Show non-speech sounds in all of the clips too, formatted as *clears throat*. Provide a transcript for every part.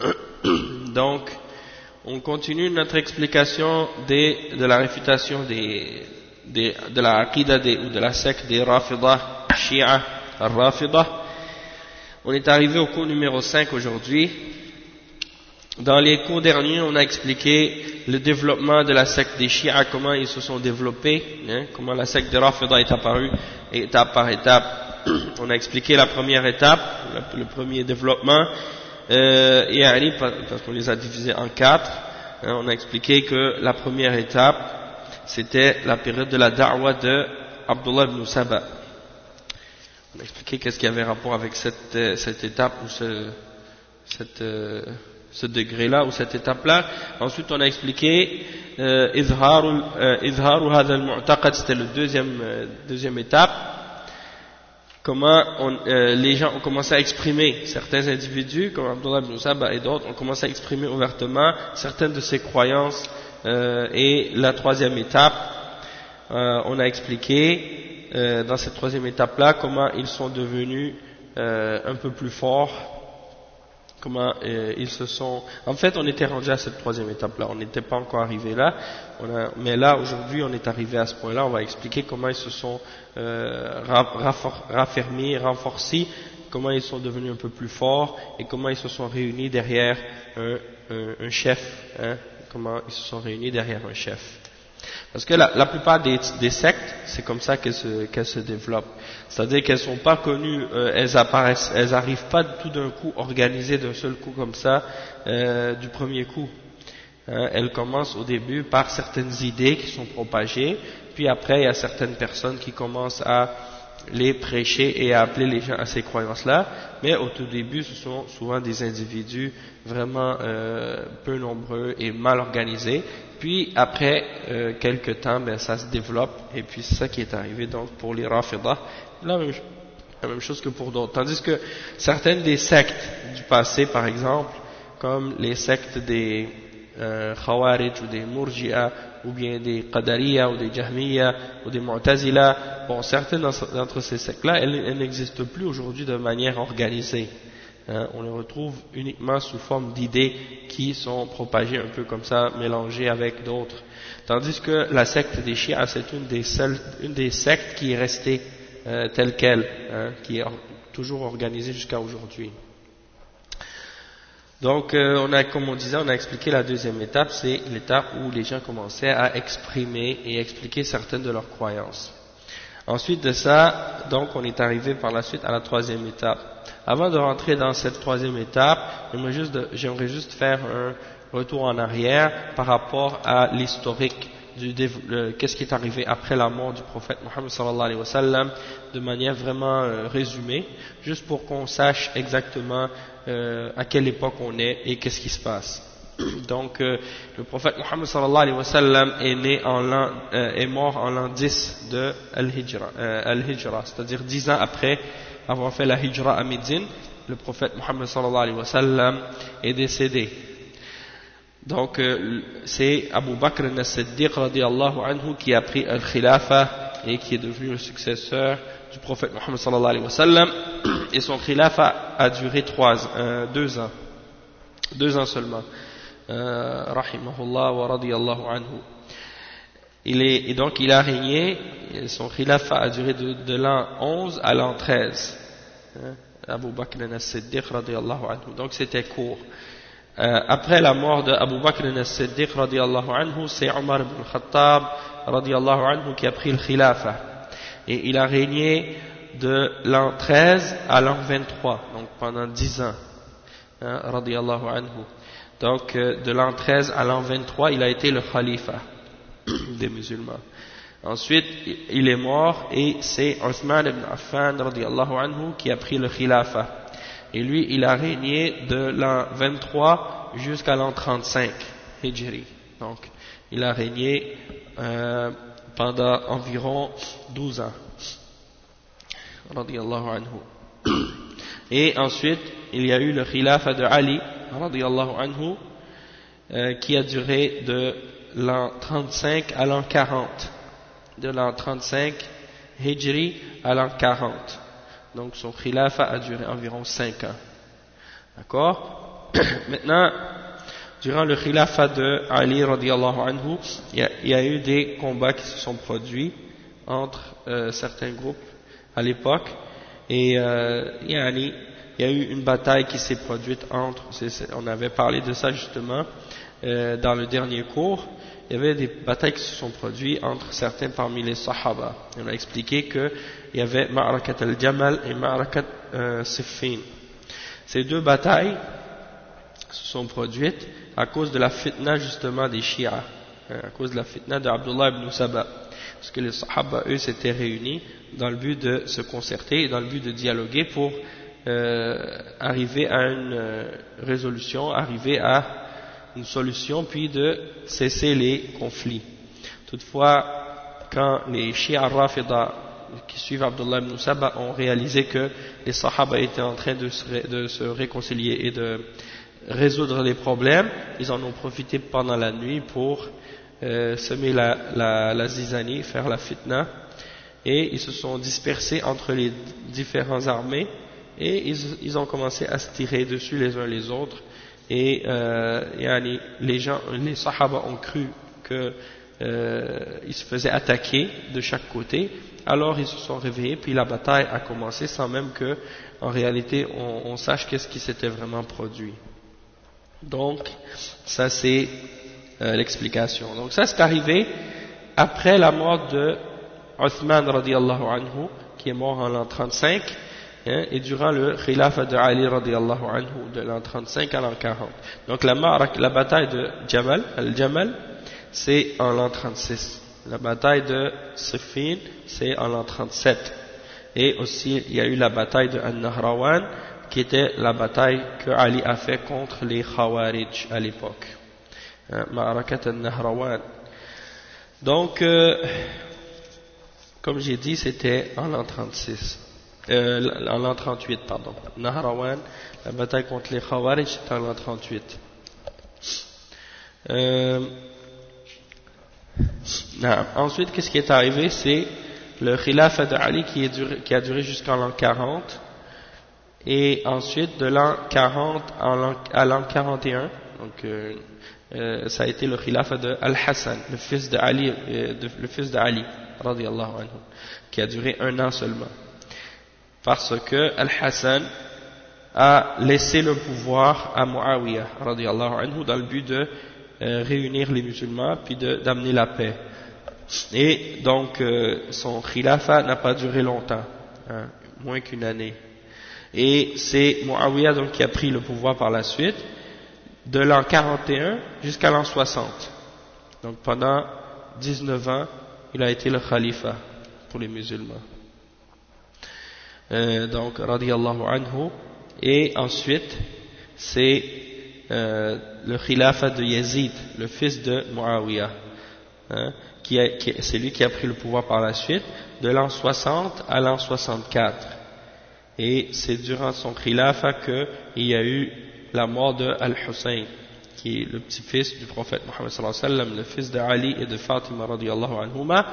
*coughs* Donc, on continue notre explication de la réfutation de la ou de la secte des Rafida, Shia, Rafida. On est arrivé au cours numéro 5 aujourd'hui. Dans les cours derniers, on a expliqué le développement de la secte des Shia, comment ils se sont développés, hein, comment la secte des Rafida est apparue étape par étape. *coughs* On a expliqué la première étape, le premier développement, euh, et Ali, parce qu'on les a divisés en quatre, hein, on a expliqué que la première étape, c'était la période de la da'wa de Abdullah ibn Saba. On a expliqué qu'est-ce qui avait rapport avec cette, cette étape ou ce, cette, ce degré-là ou cette étape-là. Ensuite, on a expliqué euh, Izharu Hadha al-Mu'taqad, c'était la deuxième, euh, deuxième étape comment euh, les gens ont commencé à exprimer, certains individus, comme Abdullah ibn et d'autres, ont commencé à exprimer ouvertement certaines de ces croyances. Euh, et la troisième étape, euh, on a expliqué dans cette troisième étape-là comment ils sont devenus un peu plus forts, comment euh, ils se sont... En fait, on était rendu à cette troisième étape-là, on n'était pas encore arrivé là, mais là, aujourd'hui, on est arrivé à ce point-là, on va expliquer comment ils se sont euh, raffermis, renforcés, comment ils sont devenus un peu plus forts et comment ils se sont réunis derrière un chef, hein, comment ils se sont réunis derrière un chef. Parce que la, plupart des, sectes, c'est comme ça qu'elles se, qu'elles se développent. C'est-à-dire qu'elles sont pas connues, euh, elles apparaissent, elles arrivent pas tout d'un coup organisées d'un seul coup comme ça, euh, du premier coup. Hein, elles commencent au début par certaines idées qui sont propagées, puis après il y a certaines personnes qui commencent à les prêcher et appeler les gens à ces croyances-là, mais au tout début ce sont souvent des individus vraiment euh, peu nombreux et mal organisés, puis après euh, quelques temps ben, ça se développe. Et puis c'est ça qui est arrivé donc pour les Rafidah, la même, la même chose que pour d'autres. Tandis que certaines des sectes du passé par exemple, comme les sectes des euh, Khawarij ou des Murji'a ou bien des Qadariya ou des Jahmiya ou des Mu'tazila, bon certaines d'entre ces sectes-là, elles, elles n'existent plus aujourd'hui de manière organisée. Hein, on les retrouve uniquement sous forme d'idées qui sont propagées un peu comme ça, mélangées avec d'autres. Tandis que la secte des Shia, c'est une des seules, une des sectes qui est restée euh, telle qu'elle, hein, qui est toujours organisée jusqu'à aujourd'hui. Donc, euh, on a, comme on disait, on a expliqué la deuxième étape, c'est l'étape où les gens commençaient à exprimer et expliquer certaines de leurs croyances. Ensuite de ça, donc, on est arrivé par la suite à la troisième étape. Avant de rentrer dans cette troisième étape, j'aimerais juste, faire un retour en arrière par rapport à l'historique du qu'est-ce qui est arrivé après la mort du prophète Mohammed sallallahu alayhi wa sallam de manière vraiment euh, résumée, juste pour qu'on sache exactement euh, à quelle époque on est et qu'est-ce qui se passe. *clears throat* Donc, euh, le prophète Mohammed sallallahu alayhi wa sallam est, né en l'an, est mort en l'an 10 de Al-Hijra, Al c'est-à-dire 10 ans après avoir fait la Hijra à Médine, le prophète Mohammed sallallahu alayhi wa sallam est décédé. Donc, c'est Abu Bakr al-Siddiq anhu qui a pris Al-Khilafa et qui est devenu le successeur du prophète Mohammed sallallahu alayhi wa sallam et son khilafa a duré trois, euh, deux ans. Deux ans seulement. Euh, rahimahullah wa radiyallahu anhu. Il est, et donc il a régné son khilafa a duré de, de l'an 11 à l'an 13 hein, Abu Bakr as-Siddiq radiyallahu anhu. Donc c'était court. Euh, après la mort d'Abu Bakr as-Siddiq radiyallahu anhu c'est Omar ibn Khattab radiyallahu anhu qui a pris le khilafa et il a régné de l'an 13 à l'an 23 donc pendant 10 ans hein, anhu. Donc euh, de l'an 13 à l'an 23 il a été le khalifa *coughs* des musulmans. Ensuite il est mort et c'est Othman ibn Affan anhu qui a pris le khilafa. Et lui il a régné de l'an 23 jusqu'à l'an 35 hijri. Donc il a régné euh, pendant environ 12 ans. Et ensuite il y a eu le khilafa de Ali anhu euh, qui a duré de l'an 35 à l'an 40 de l'an 35 hijri à l'an 40 donc son khilafa a duré environ 5 ans. D'accord? *coughs* Maintenant durant le khilafa de Ali radiallahu anhu il y, a, eu des combats qui se sont produits entre euh, certains groupes à l'époque et euh, il y a eu une bataille qui s'est produite entre on avait parlé de ça justement euh, dans le dernier cours il y avait des batailles qui se sont produites entre certains parmi les Sahaba. On a expliqué qu'il y avait Ma'arakat al-Jamal et Ma'arakat Siffin. Ces deux batailles se sont produites à cause de la fitna justement des Shia, hein, à cause de la fitna d'Abdullah ibn Saba. Parce que les Sahaba, eux, s'étaient réunis dans le but de se concerter et dans le but de dialoguer pour euh, arriver à une euh, résolution, arriver à une solution, puis de cesser les conflits. Toutefois, quand les Shia Rafida qui suivent Abdullah ibn Saba ont réalisé que les Sahaba étaient en train de se, réconcilier et de résoudre les problèmes, ils en ont profité pendant la nuit pour euh, semer la, la, la, zizanie, faire la fitna, et ils se sont dispersés entre les différentes armées, et ils, ils ont commencé à se tirer dessus les uns les autres, et euh, les gens, les Sahaba ont cru qu'ils euh, se faisaient attaquer de chaque côté, alors ils se sont réveillés, puis la bataille a commencé sans même que, en réalité, on, on sache qu'est-ce qui s'était vraiment produit. Donc, ça c'est euh, l'explication. Donc ça c'est arrivé après la mort de Uthman radiallahu anhu, qui est mort en l'an 35, Hein, et durant le khilafah de Ali radiallahu anhu de l'an 35 à l'an 40. Donc la, la bataille de Jamal, Al-Jamal, c'est en l'an 36. La bataille de Siffin, c'est en l'an 37. Et aussi, il y a eu la bataille de An-Nahrawan, qui était la bataille que Ali a fait contre les Khawarij à l'époque. Hein, Ma'arakat An-Nahrawan. Donc, euh, comme j'ai dit, c'était en l'an 36 euh, en l'an 38, pardon. Nahrawan, la bataille contre les Khawarij, c'était en l'an 38. Euh, ensuite, qu'est-ce qui est arrivé? C'est le Khilafah d'Ali qui, qui a duré jusqu'en l'an 40. Et ensuite, de l'an 40 à l'an 41, donc euh, euh, ça a été le Khilafah de Al-Hassan, le fils euh, fils d'Ali, radiallahu anhu, qui a duré un an seulement parce que Al-Hassan a laissé le pouvoir à Muawiyah anhu dans le but de euh, réunir les musulmans puis d'amener la paix. Et donc euh, son khilafa n'a pas duré longtemps, hein, moins qu'une année. Et c'est Muawiyah donc qui a pris le pouvoir par la suite, de l'an 41 jusqu'à l'an 60. Donc pendant 19 ans, il a été le khalifa pour les musulmans. Euh, donc radiallahu anhu et ensuite c'est euh, le khilafa de Yazid le fils de Muawiyah hein, qui, c'est lui qui a pris le pouvoir par la suite de l'an 60 à l'an 64 et c'est durant son khilafa qu'il y a eu la mort de Al-Hussein qui est le petit-fils du prophète Mohammed sallallahu alayhi wa sallam, le fils de Ali et de Fatima radiallahu anhuma,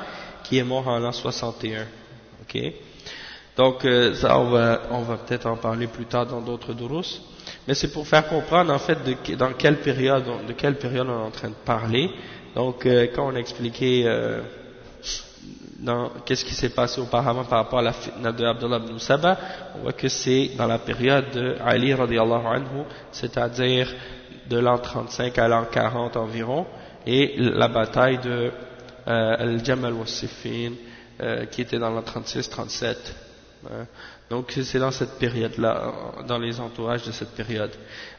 qui est mort en l'an 61. Ok? Donc euh, ça, on va, on va peut-être en parler plus tard dans d'autres durus. Mais c'est pour faire comprendre en fait de, dans quelle période, de quelle période on est en train de parler. Donc euh, quand on a expliqué qu'est-ce qui s'est passé auparavant par rapport à la fitna de Abdullah ibn Saba, on voit que c'est dans la période de Ali radiallahu anhu, c'est-à-dire de l'an 35 à l'an 40 environ, et la bataille de euh, Al-Jamal wa euh, qui était dans l'an 36-37. Hein. Donc c'est dans cette période-là, dans les entourages de cette période.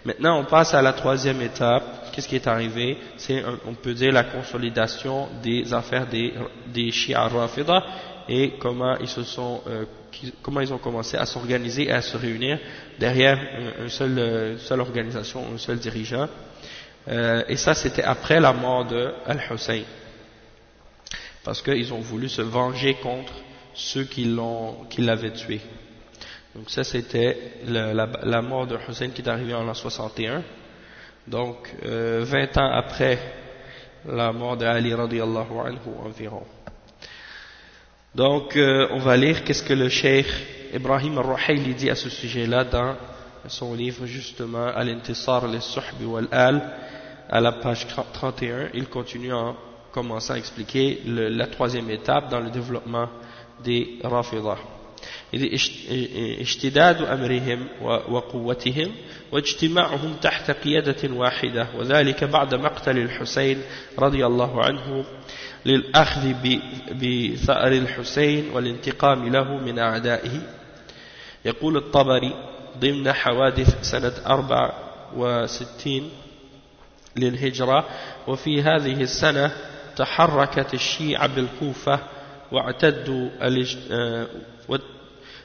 Maintenant, on passe à la troisième étape. Qu'est-ce qui est arrivé? C'est, on peut dire, la consolidation des affaires des, des Shia Rafida et comment ils se sont, euh, comment ils ont commencé à s'organiser et à se réunir derrière une, seule, seule organisation, un seul dirigeant. Euh, et ça, c'était après la mort de Al-Hussein, parce qu'ils ont voulu se venger contre ceux qui l'avaient tué. Donc ça c'était la, mort de Hussein qui est arrivée en l'an 61. Donc euh, 20 ans après la mort d'Ali radiallahu anhu environ. Donc euh, on va lire qu'est-ce que le cheikh Ibrahim al-Ruhayli dit à ce sujet-là dans son livre justement Al-Intisar al-Suhbi wal-Al à la page 31. Il continue en commençant à expliquer la troisième étape dans le développement des Rafidah. إشتداد أمرهم وقوتهم واجتماعهم تحت قيادة واحدة وذلك بعد مقتل الحسين رضي الله عنه للأخذ بثأر الحسين والانتقام له من أعدائه. يقول الطبري ضمن حوادث سنة أربع وستين للهجرة وفي هذه السنة تحركت الشيعة بالكوفة واعتدوا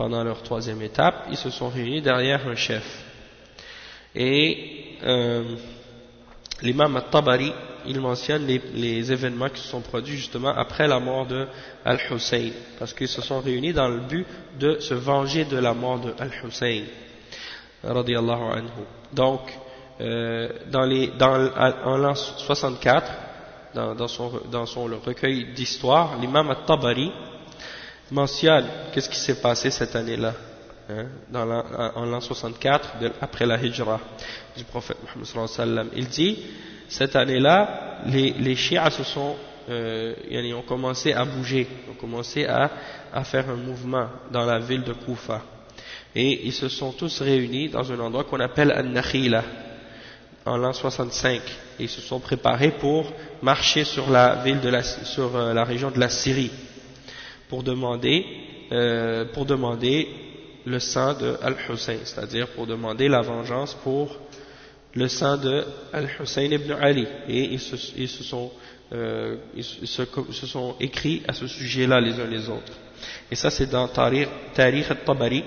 pendant leur troisième étape, ils se sont réunis derrière un chef. Et euh, l'imam al-Tabari, il mentionne les, événements qui se sont produits justement après la mort de Al-Hussein, parce qu'ils se sont réunis dans le but de se venger de la mort de Al-Hussein, Donc, euh, dans en l'an 64, dans, dans, son, dans son recueil d'histoire, l'imam al-Tabari, mentionne qu'est-ce qui s'est passé cette année-là, hein, en l'an 64, après la hijra du prophète sallam. Il dit, cette année-là, les, les chiites se sont, euh, ils ont commencé à bouger, ont commencé à, à faire un mouvement dans la ville de Koufa. Et ils se sont tous réunis dans un endroit qu'on appelle An-Nakhila, en l'an 65. Et ils se sont préparés pour marcher sur la ville de la, sur euh, la région de la Syrie pour demander, euh, pour demander le sang de Al-Hussein, c'est-à-dire pour demander la vengeance pour le sang de Al-Hussein ibn Ali. Et ils se, ils se sont, euh, ils se, se, sont écrits à ce sujet-là les uns les autres. Et ça c'est dans Tariq, al-Tabari,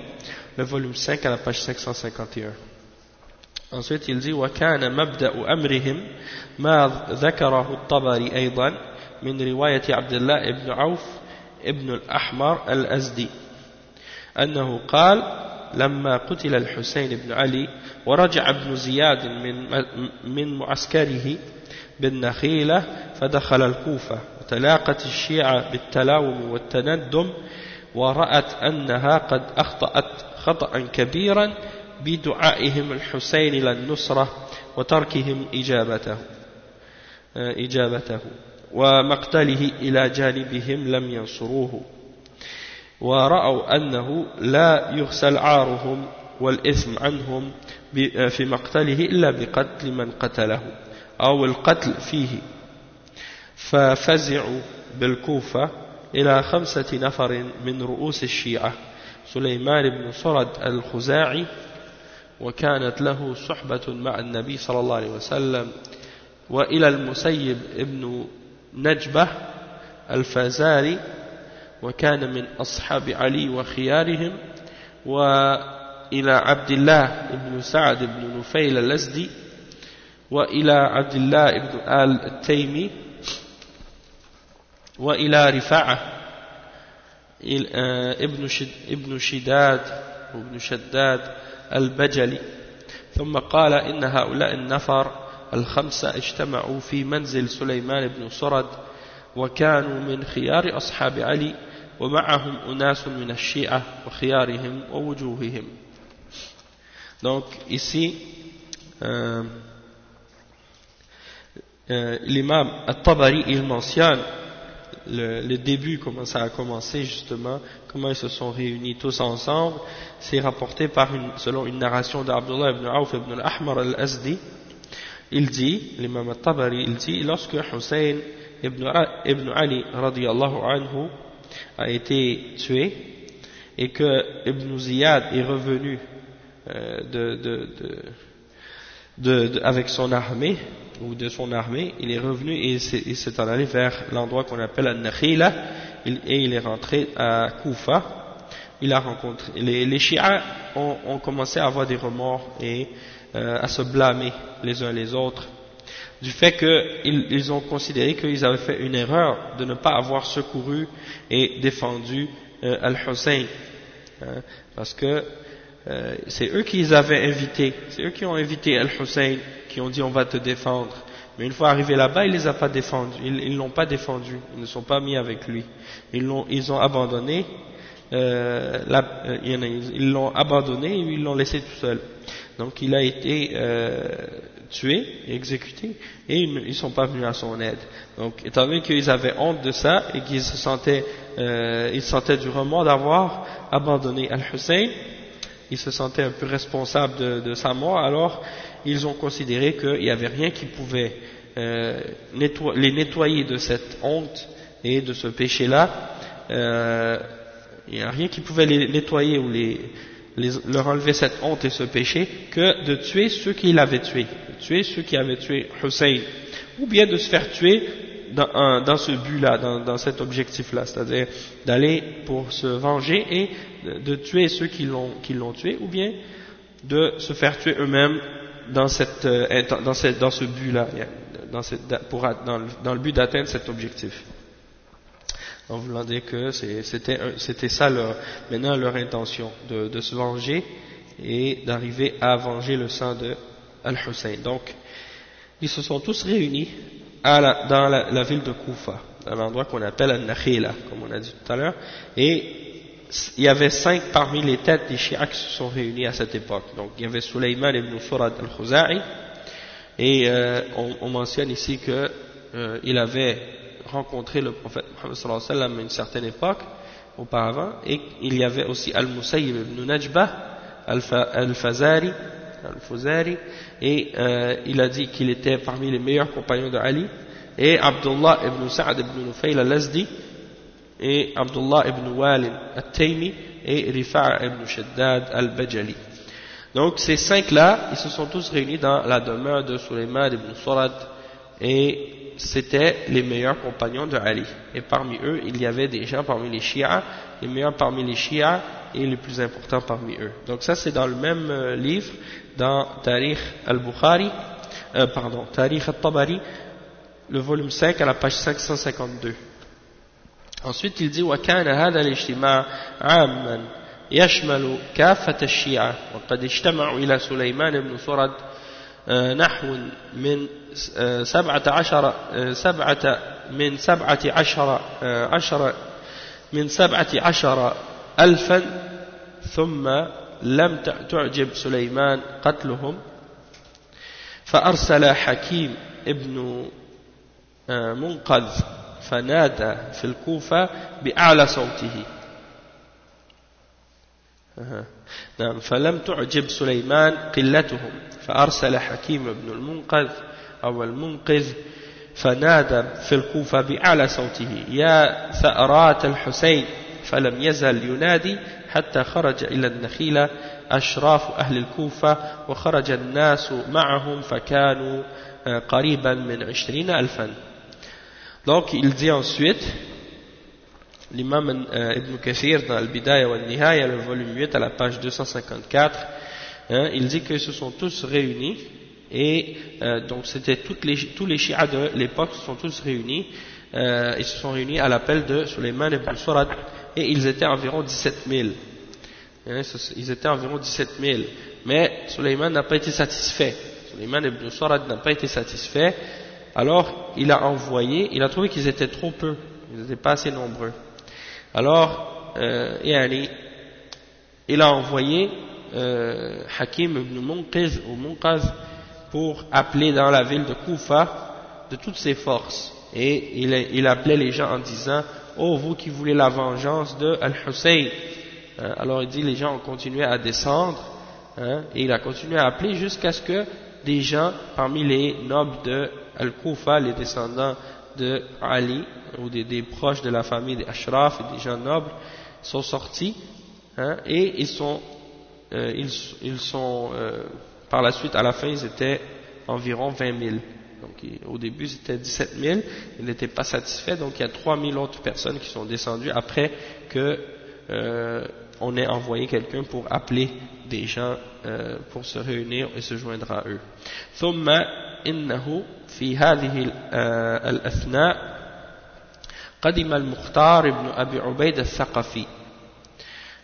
le volume 5 à la page 551. Ensuite il dit وكان مبدأ أمرهم ما ذكره الطبري أيضا من رواية عبد الله بن عوف ابن الأحمر الأزدي أنه قال لما قتل الحسين بن علي ورجع ابن زياد من من معسكره بالنخيلة فدخل الكوفة وتلاقت الشيعة بالتلاوم والتندم ورأت أنها قد أخطأت خطأ كبيرا بدعائهم الحسين للنصرة وتركهم إجابته إجابته. ومقتله إلى جانبهم لم ينصروه. ورأوا أنه لا يغسل عارهم والإثم عنهم في مقتله إلا بقتل من قتله أو القتل فيه. ففزعوا بالكوفة إلى خمسة نفر من رؤوس الشيعة سليمان بن صرد الخزاعي وكانت له صحبة مع النبي صلى الله عليه وسلم وإلى المسيب ابن نجبة الفازاري وكان من أصحاب علي وخيارهم وإلى عبد الله بن سعد بن نفيل الأزدي وإلى عبد الله بن آل التيمي وإلى رفاعة ابن ابن شداد وابن شداد البجلي. ثم قال إن هؤلاء النفر الخمسة اجتمعوا في منزل سليمان بن سرد وكانوا من خيار أصحاب علي ومعهم أناس من الشيعة وخيارهم ووجوههم Donc ici, euh, euh, l'imam At-Tabari, il mentionne le, le, début, comment ça a commencé justement, comment ils se sont réunis tous ensemble. C'est rapporté par une, selon une narration d'Abdullah ibn Auf ibn al-Ahmar al-Azdi. il dit, l'imam At-Tabari, il dit, lorsque Hussein ibn, Ali radiallahu anhu a été tué et que Ibn Ziyad est revenu euh, avec son armée ou de son armée, il est revenu et il s'est en allé vers l'endroit qu'on appelle Al-Nakhila et il est rentré à Koufa. Il a rencontré les, les Shia ont, ont, commencé à avoir des remords et euh, à se blâmer les uns les autres du fait qu'ils ils ont considéré qu'ils avaient fait une erreur de ne pas avoir secouru et défendu euh, Al-Hussein. Hein, parce que euh, c'est eux qui les avaient invités, c'est eux qui ont invité Al-Hussein, qui ont dit on va te défendre. Mais une fois arrivé là-bas, il les a pas défendus, ils ne l'ont pas défendu, ils ne sont pas mis avec lui. Ils l'ont ils ont abandonné, euh, la, euh, ils l'ont abandonné et ils l'ont laissé tout seul. Donc il a été euh, tué exécuté et ils ne sont pas venus à son aide. Donc étant donné qu'ils avaient honte de ça et qu'ils se sentaient, euh, ils sentaient du d'avoir abandonné Al-Hussein, ils se sentaient un peu responsables de, de, sa mort, alors ils ont considéré qu'il n'y avait rien qui pouvait euh, les nettoyer de cette honte et de ce péché-là. Euh, il n'y a rien qui pouvait les nettoyer ou les, leur enlever cette honte et ce péché que de tuer ceux qui l'avaient tué, de tuer ceux qui avaient tué Hussein, ou bien de se faire tuer dans, ce but-là, dans, dans, cet objectif-là, c'est-à-dire d'aller pour se venger et de, tuer ceux qui l'ont tué, ou bien de se faire tuer eux-mêmes dans, dans ce but-là, dans, dans le but d'atteindre cet objectif en voulant dire que c'était ça leur, maintenant leur intention, de, se venger et d'arriver à venger le sang de Al-Hussein. Donc, ils se sont tous réunis à dans la, ville de Koufa, dans l'endroit qu'on appelle Al-Nakhila, comme on a dit tout à l'heure, et il y avait cinq parmi les têtes des Shi'a qui se sont réunis à cette époque. Donc, il y avait Suleyman ibn Surad al-Khuza'i, et euh, on, on, mentionne ici qu'il euh, avait rencontré le prophète Mohammed à une certaine époque auparavant et il y avait aussi Al-Musayyib ibn Najbah Al-Fazari Al-Fuzari et euh, il a dit qu'il était parmi les meilleurs compagnons de Ali et Abdullah ibn Sa'ad ibn Nufayl al-Azdi et Abdullah ibn Walid al-Taymi et Rifa'a ibn Shaddad al-Bajali. Donc ces cinq là ils se sont tous réunis dans la demeure de Sulayman ibn Surad et c'était les meilleurs compagnons de Ali. Et parmi eux, il y avait des gens parmi les Shia, les meilleurs parmi les Shia et les plus importants parmi eux. Donc ça, c'est dans le même euh, livre, dans Tariq al-Bukhari, euh, pardon, Tariq al-Tabari, le volume 5 à la page 552. Ensuite, il dit وكان هذا الاجتماع عاما يشمل كافة الشيعة وقد اجتمعوا إلى سليمان بن سرد نحو من سبعة عشر سبعة من سبعة عشر عشر من سبعة عشر ألفا ثم لم تعجب سليمان قتلهم. فأرسل حكيم ابن منقذ فنادى في الكوفة بأعلى صوته. نعم. فلم تعجب سليمان قلتهم. فأرسل حكيم بن المنقذ أو المنقذ فنادى في الكوفة بأعلى صوته يا ثأرات الحسين. فلم يزل ينادي حتى خرج إلى النخيلة أشراف أهل الكوفة وخرج الناس معهم فكانوا قريبا من عشرين ألفا. Donc il dit ensuite l'imam euh, Ibn Kathir dans Al-Bidaya wa Nihaya le volume 8 à la page 254 hein, il dit que se sont tous réunis et euh, donc c'était les, tous les chiites de l'époque se sont tous réunis euh, ils se sont réunis à l'appel de Suleiman ibn Surad et ils étaient environ 17 000 hein, ils étaient environ 17 000 mais Suleiman n'a pas été satisfait. Suleiman ibn Surad n'a pas été satisfait. Alors il a envoyé il a trouvé qu'ils étaient trop peu. Ils n'étaient pas assez nombreux. Alors euh, il a envoyé euh, Hakim ibn Munqiz ou Munqaz pour appeler dans la ville de Koufa de toutes ses forces et il, appelait les gens en disant Oh, vous qui voulez la vengeance de Al-Hussein. Hein, alors il dit les gens ont continué à descendre hein, et il a continué à appeler jusqu'à ce que des gens parmi les nobles de Al-Kufa, les descendants de Ali ou des, proches de la famille des Ashraf et des gens nobles sont sortis hein, et ils sont, euh, ils, sont euh, par la suite à la fin ils étaient environ 20 000 donc au début c'était 17 000, il n'était pas satisfait, donc il y a 3 000 autres personnes qui sont descendues après que euh, on ait envoyé quelqu'un pour appeler des gens euh, pour se réunir et se joindre à eux. ثم إنه في هذه الأثناء قدم المختار ابن أبي عبيد الثقفي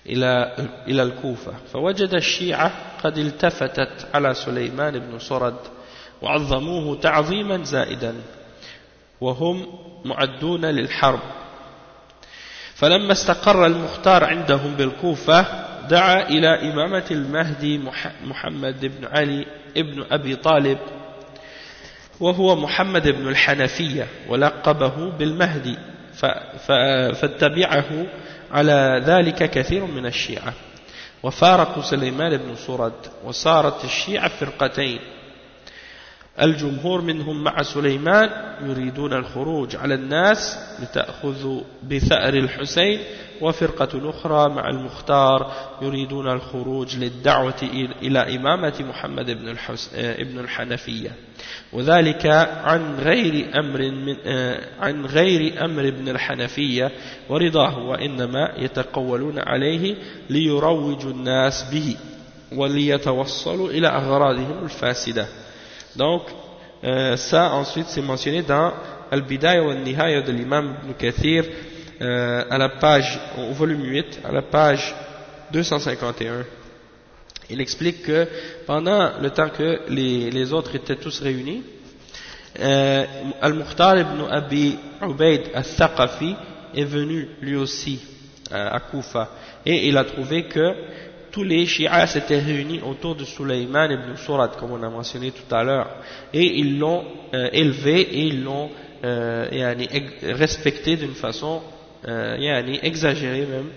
إلى إلى الكوفة. فوجد الشيعة قد التفتت على سليمان بن صرد وعظموه تعظيما زائدا وهم معدون للحرب. فلما استقر المختار عندهم بالكوفة دعا إلى إمامة المهدي محمد بن علي ابن أبي طالب وهو محمد بن الحنفية ولقبه بالمهدي فاتبعه على ذلك كثير من الشيعة. وفارقوا سليمان بن سرد وصارت الشيعة فرقتين. الجمهور منهم مع سليمان يريدون الخروج على الناس لتأخذوا بثأر الحسين وفرقة أخرى مع المختار يريدون الخروج للدعوة إلى إمامة محمد بن, ابن الحنفية. وذلك عن غير أمر من عن غير أمر ابن الحنفية ورضاه وإنما يتقولون عليه ليروجوا الناس به وليتوصلوا إلى أغراضهم الفاسدة. Donc, euh, ça ensuite c'est mentionné dans Al-Bidaya wa Nihaya de l'imam Ibn euh, à la page, au volume 8, à la page 251. Il explique que pendant le temps que les, autres étaient tous réunis, euh, Al-Mukhtar ibn Abi Ubaid al-Thaqafi est venu lui aussi à Koufa et il a trouvé que tous les chiites s'étaient réunis autour de Sulaiman ibn Surat, comme on a mentionné tout à l'heure, et ils l'ont euh, élevé et ils l'ont euh, respecté d'une façon euh, exagérée même,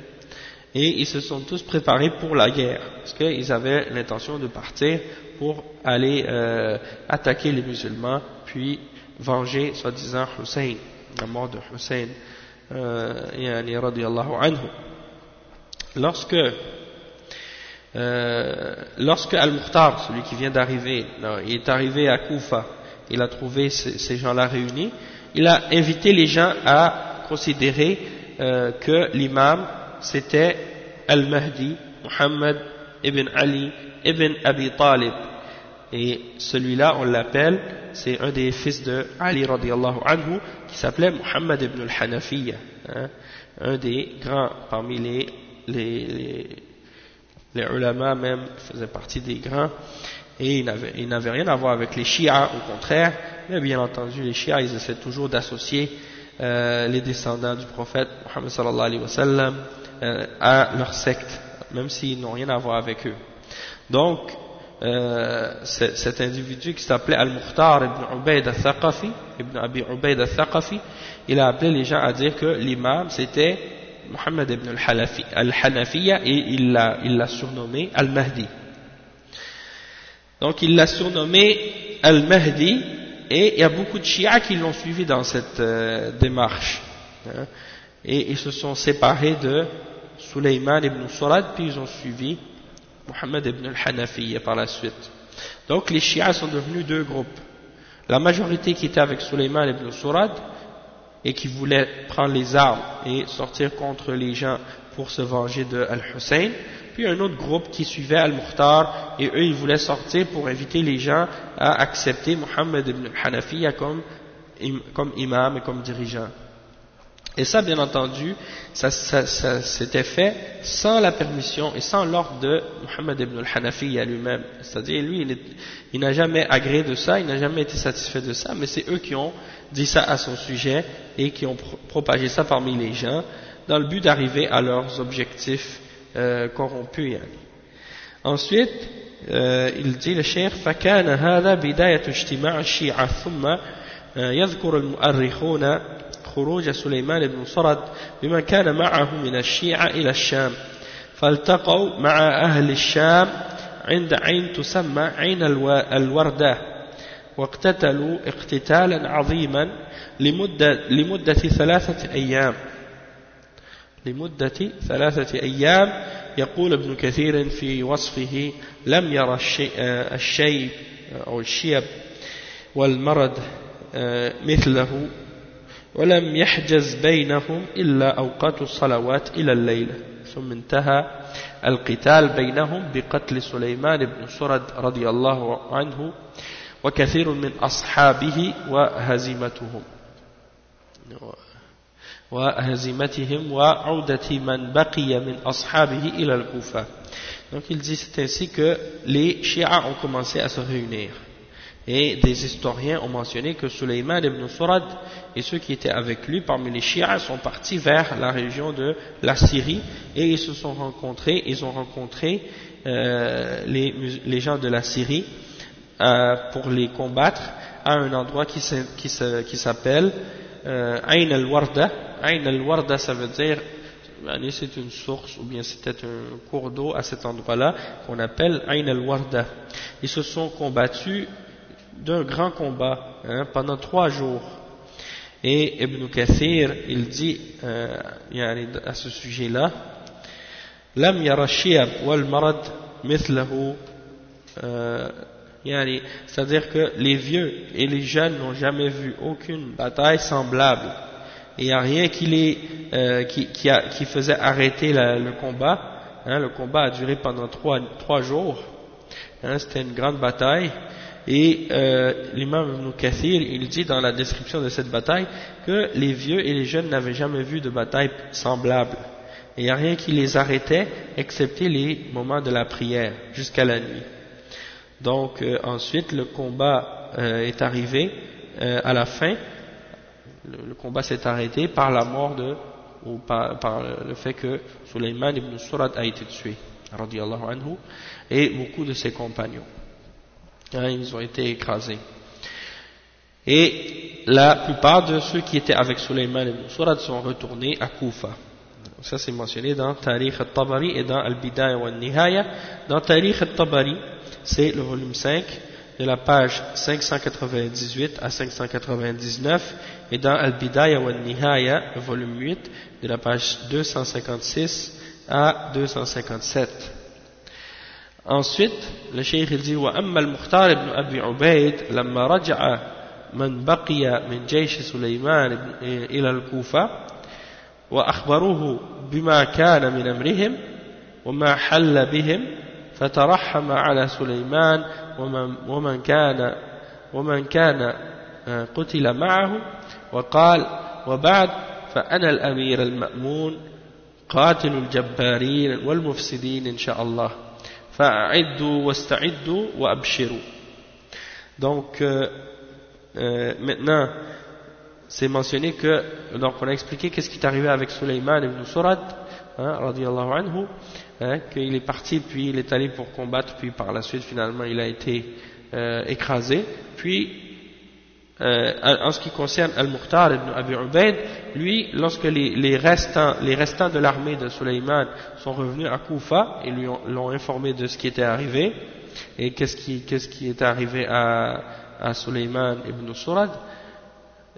et ils se sont tous préparés pour la guerre, parce qu'ils avaient l'intention de partir pour aller euh, attaquer les musulmans, puis venger, soi-disant, Hussein, la mort de Hussein, euh, anhu. Lorsque euh, lorsque Al-Mukhtar, celui qui vient d'arriver, il est arrivé à Koufa, il a trouvé ces, gens-là réunis, il a invité les gens à considérer euh, que l'imam c'était Al-Mahdi, Muhammad ibn Ali ibn Abi Talib. Et celui-là, on l'appelle, c'est un des fils de Ali radiallahu anhu, qui s'appelait Muhammad ibn al-Hanafiya, hein, un des grands parmi les, les les ulama même faisaient partie des grands, et ils n'avaient rien à voir avec les chiites, au contraire, mais bien entendu les chiites, ils essaient toujours d'associer euh, les descendants du prophète Muhammad sallallahu alayhi wa sallam euh, à leur secte, même s'ils n'ont rien à voir avec eux. Donc, euh, cet individu qui s'appelait Al-Mukhtar ibn Ubaid al-Thaqafi, ibn Abi Ubaid al-Thaqafi, il a appelé les gens à dire que l'imam c'était Mohammed ibn al-Hanafiya et il l'a surnommé Al-Mahdi. Donc il l'a surnommé Al-Mahdi et il y a beaucoup de chiites qui l'ont suivi dans cette euh, démarche. Hein. et ils se sont séparés de Suleyman ibn Surad puis ils ont suivi Mohammed ibn al-Hanafiya par la suite. Donc les chiites sont devenus deux groupes. la majorité qui était avec Suleiman ibn Surad et qui voulait prendre les armes et sortir contre les gens pour se venger de Al-Hussein, puis un autre groupe qui suivait Al-Mukhtar et eux ils voulaient sortir pour inviter les gens à accepter Muhammad ibn Hanafiya comme, comme imam et comme dirigeant. Et ça, bien entendu, ça, ça, ça s'était fait sans la permission et sans l'ordre de Muhammad ibn al-Hanafi lui-même. C'est-à-dire, lui, il n'a jamais agréé de ça, il n'a jamais été satisfait de ça, mais c'est eux qui ont dit ça à son sujet et qui ont propagé ça parmi les gens dans le but d'arriver à leurs objectifs euh, corrompus. Ensuite, euh, il dit le cheikh فكان هذا بداية اجتماع الشيعة ثم يذكر المؤرخون خروج سليمان بن صرد بمن كان معه من الشيعة إلى الشام. فالتقوا مع أهل الشام عند عين تسمى عين الوردة واقتتلوا اقتتالا عظيما لمدة, لمدة ثلاثة أيام. لمدة ثلاثة أيام يقول ابن كثير في وصفه لم يرى الشيب أو الشيب والمرض آه، مثله ولم يحجز بينهم إلا أوقات الصلوات إلى الليل ثم انتهى القتال بينهم بقتل سليمان بن سرد رضي الله عنه وكثير من أصحابه وهزيمتهم. وهزيمتهم وعودة من بقي من أصحابه إلى الكوفة. Donc il dit c'est ainsi que les chiites ont commencé à se réunir. Et des historiens ont mentionné que Suleiman ibn Surad et ceux qui étaient avec lui parmi les chiites sont partis vers la région de la Syrie et ils se sont rencontrés, ils ont rencontré euh, les, les, gens de la Syrie euh, pour les combattre à un endroit qui s'appelle euh, Ain al-Warda. Ain al-Warda ça veut dire c'est une source ou bien c'était un cours d'eau à cet endroit-là qu'on appelle Ain al-Warda. Ils se sont combattus d'un grand combat hein, pendant trois jours. Et Ibn Kathir, il dit euh, à ce sujet-là, Lam yara wal marad mithlahu euh, c'est-à-dire que les vieux et les jeunes n'ont jamais vu aucune bataille semblable. Il n'y a rien qui, les, euh, qui, qui, faisait arrêter le combat. Hein, le combat a duré pendant trois, trois jours. Hein, C'était une grande bataille. Et euh, l'imam Ibn Kathir, il dit dans la description de cette bataille que les vieux et les jeunes n'avaient jamais vu de bataille semblable. Et il n'y a rien qui les arrêtait, excepté les moments de la prière, jusqu'à la nuit. Donc euh, ensuite, le combat euh, est arrivé à la fin. Le, combat s'est arrêté par la mort de, ou par, le fait que Suleiman ibn Surad a été tué, anhu, et beaucoup de ses compagnons. Hein, ils ont été écrasés. Et la plupart de ceux qui étaient avec Suleiman ibn Surad sont retournés à Koufa. Ça c'est mentionné dans Tariq al-Tabari et dans Al-Bidaya wa Nihaya. Dans Tariq al-Tabari, c'est le volume 5 de la page 598 à 599 et dans Al-Bidaya wa Nihaya, le volume 8 de la page 256 à 257. Ensuite, le cheikh il dit وأما المختار بن أبي عبيد لما رجع من بقي من جيش سليمان إلى الكوفة وأخبروه بما كان من أمرهم وما حل بهم فترحم على سليمان ومن, ومن كان ومن كان قتل معه. وقال وبعد فأنا الأمير المأمون قاتل الجبارين والمفسدين إن شاء الله. Donc euh, euh, maintenant c'est mentionné que donc on a expliqué qu'est-ce qui est arrivé avec Suleiman ibn Surad hein, anhu hein, qu'il est parti puis il est allé pour combattre puis par la suite finalement il a été euh, écrasé. Puis euh, en ce qui concerne Al-Mukhtar ibn Abi Ubaid, lui, lorsque les, restants, les restants de l'armée de Suleiman sont revenus à Koufa et lui l'ont informé de ce qui était arrivé, et qu'est-ce qui, qu'est-ce qui est arrivé à, à Suleiman ibn Surad,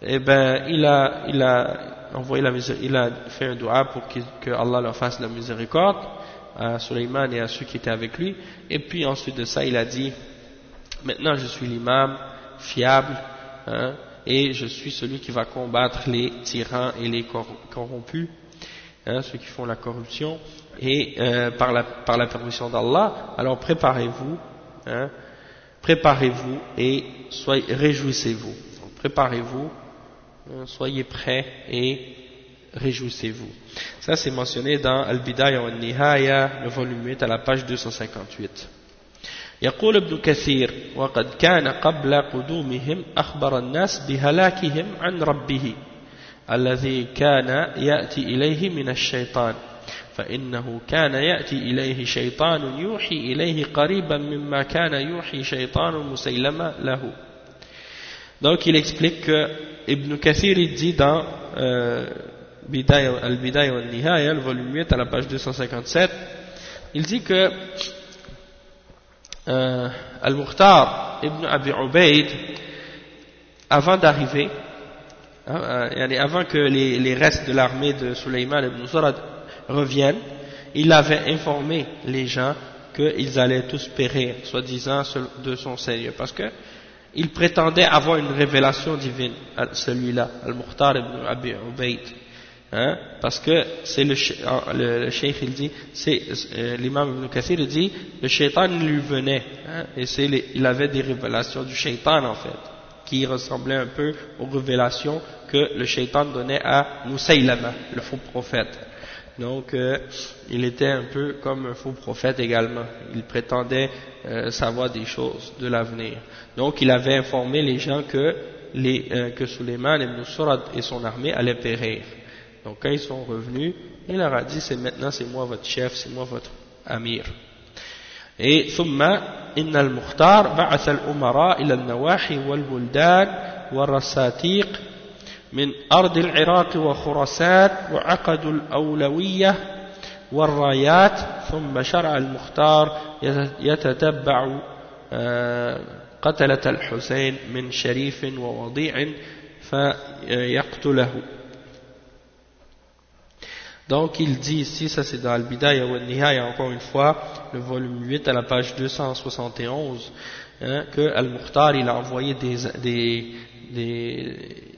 eh ben, il a, il a envoyé la il a fait un dua pour que Allah leur fasse la miséricorde à Suleiman et à ceux qui étaient avec lui, et puis ensuite de ça, il a dit, maintenant je suis l'imam fiable, hein, et je suis celui qui va combattre les tyrans et les corrompus, hein, ceux qui font la corruption, et euh, par, la, permission d'Allah, alors préparez-vous, hein, préparez-vous et réjouissez-vous. Préparez-vous, soyez prêts et réjouissez-vous. Ça c'est mentionné dans Al-Bidaya wa Nihaya, le volume 8 à la page 258. يقول ابن كثير وقد كان قبل قدومهم أخبر الناس بهلاكهم عن ربه الذي كان يأتي إليه من الشيطان فإنه كان يأتي إليه شيطان يوحي إليه قريبا مما كان يوحي شيطان مسيلمة له. Donc il explique que Ibn Kathir il dit dans euh, Al-Bidaya al-Nihaya, le volume 8 à la page 257, il dit que euh, Al-Mukhtar ibn Abi Ubaid, avant d'arriver, hein, euh, avant que les, les restes de l'armée de Sulayman ibn Surad reviennent, il avait informé les gens qu'ils allaient tous périr, soi-disant, de son Seigneur, parce que il prétendait avoir une révélation divine, celui-là, Al-Mukhtar ibn Abi Ubaid. Hein, parce que c'est le, le, le cheikh il dit, c'est euh, l'imam Ibn Kathir dit, le shaitan lui venait, hein, et c'est il avait des révélations du shaitan en fait, qui ressemblaient un peu aux révélations que le shaitan donnait à Moussaïlama, le faux prophète. Donc euh, il était un peu comme un faux prophète également, il prétendait euh, savoir des choses de l'avenir. Donc il avait informé les gens que, les, euh, que Suleiman ibn Surad et son armée allaient périr. Donc quand ils sont revenus, il leur a dit c'est maintenant c'est moi votre chef, c'est moi votre amir. Et ثم إن المختار بعث الأمراء إلى النواحي والبلدان والرساتيق من أرض العراق وخراسان وعقدوا الأولوية والرايات ثم شرع المختار يتتبع قتلة الحسين من شريف ووضيع فيقتله Donc il dit ici, ça c'est dans Al-Bidaya wa Nihaya encore une fois, le volume 8 à la page 271, hein, que Al-Mukhtar il a envoyé des, des, des,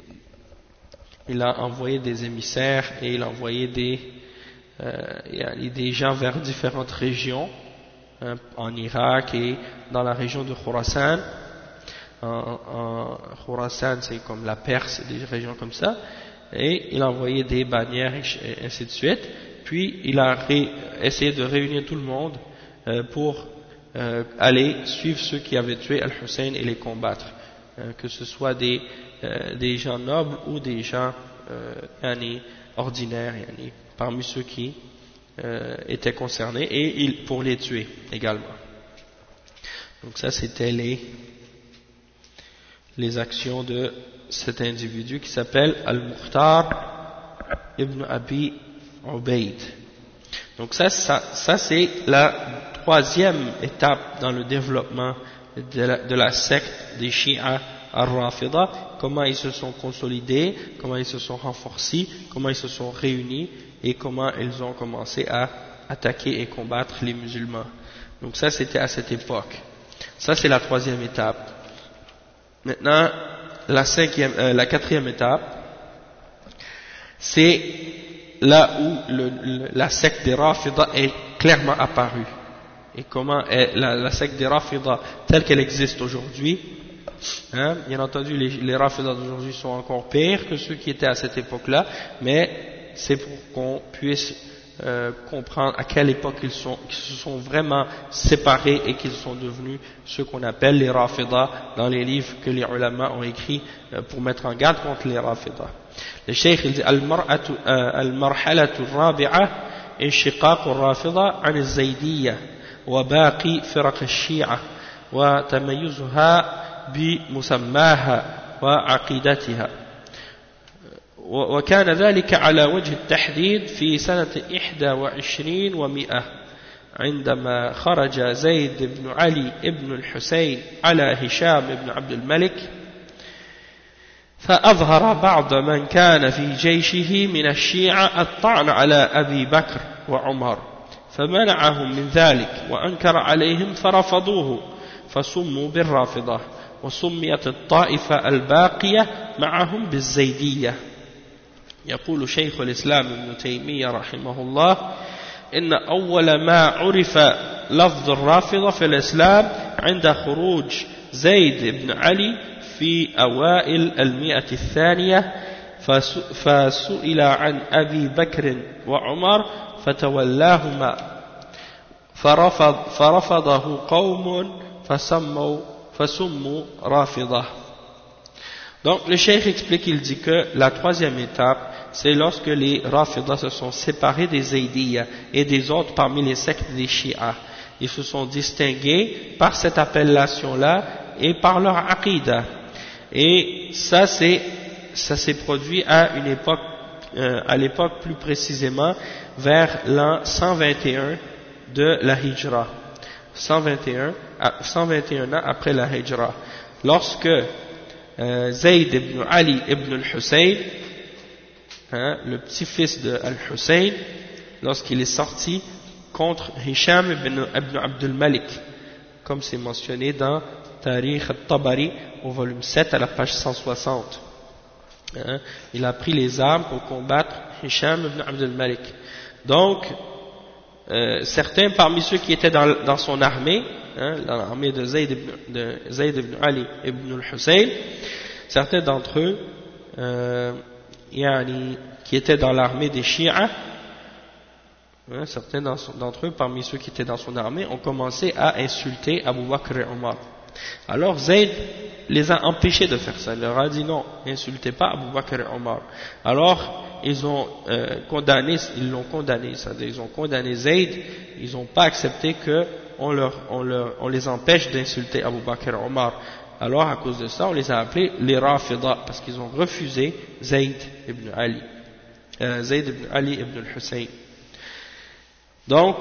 il a envoyé des émissaires et il a envoyé des, euh, des gens vers différentes régions, hein, en Irak et dans la région de Khorasan. Khorasan c'est comme la Perse, des régions comme ça et il a envoyé des bannières et ainsi de suite. Puis il a essayé de réunir tout le monde euh, pour euh, aller suivre ceux qui avaient tué Al-Hussein et les combattre, euh, que ce soit des, des gens nobles ou des gens ordinaires, parmi ceux qui étaient concernés, et il, pour les tuer également. Donc ça c'était les, les actions de cet individu qui s'appelle Al-Mukhtar ibn Abi Ubaid. Donc ça, ça, c'est la troisième étape dans le développement de la, secte des Shia al-Rafida, comment ils se sont consolidés, comment ils se sont renforcés, comment ils se sont réunis et comment ils ont commencé à attaquer et combattre les musulmans. Donc ça c'était à cette époque. Ça c'est la troisième étape. Maintenant, la, cinquième, euh, la quatrième étape, c'est là où le, la secte des Rafida est clairement apparue. Et comment est la, la secte des Rafida telle qu'elle existe aujourd'hui, hein, bien entendu les, les Rafida d'aujourd'hui sont encore pires que ceux qui étaient à cette époque-là, mais c'est pour qu'on puisse euh, comprendre à quelle époque ils, sont, ils se sont vraiment séparés et qu'ils sont devenus ce qu'on appelle les rafidah dans les livres que les ulama ont écrits euh, pour mettre en garde contre les rafidah. Le cheikh il dit euh, Al-marhalatu rabi'a inshiqaq al-rafida al-zaydiyya wa baqi al-shi'a wa tamayuzuha bi. وكان ذلك على وجه التحديد في سنة إحدى وعشرين ومئة عندما خرج زيد بن علي بن الحسين على هشام بن عبد الملك فأظهر بعض من كان في جيشه من الشيعة الطعن على أبي بكر وعمر فمنعهم من ذلك وأنكر عليهم فرفضوه فسموا بالرافضة وسميت الطائفة الباقية معهم بالزيدية. يقول شيخ الإسلام ابن تيمية رحمه الله إن أول ما عرف لفظ الرافضة في الإسلام عند خروج زيد بن علي في أوائل المئة الثانية فسئل عن أبي بكر وعمر فتولاهما فرفض فرفضه قوم فسموا فسموا رافضة. Donc le cheikh explique, il dit que la troisième étape, c'est lorsque les Rafidah se sont séparés des Zaydiyya et des autres parmi les sectes des Shia. Ils se sont distingués par cette appellation-là et par leur aqidah. Et ça, c'est, ça s'est produit à une époque, euh, à l'époque plus précisément, vers l'an 121 de la Hijra. 121, 121 ans après la Hijra. Lorsque euh, Zayd ibn Ali ibn al-Hussein, hein, le petit-fils de al-Hussein, lorsqu'il est sorti contre Hisham ibn, ibn Abdul Malik, comme c'est mentionné dans Tariq al-Tabari au volume 7 à la page 160. Hein, il a pris les armes pour combattre Hisham ibn Abdul Malik. Donc, euh, certains parmi ceux qui étaient dans, dans son armée, hein, l'armée de Zayd ibn, de Zayd ibn Ali ibn al-Hussein, certains d'entre eux, euh, yani, qui étaient dans l'armée des Shia, hein, certains d'entre eux parmi ceux qui étaient dans son armée ont commencé à insulter Abu Bakr et Omar. Alors Zayd les a empêchés de faire ça. Il leur a dit non, insultez pas Abu Bakr Omar. Alors ils ont euh, condamné, ils l'ont condamné, ils ont condamné Zayd, ils n'ont pas accepté que on, les empêche d'insulter Abu Bakr Omar. Alors à cause de ça, on les a appelés les Rafida parce qu'ils ont refusé Zayd ibn Ali, euh, Zayd ibn Ali ibn al-Hussein. Donc,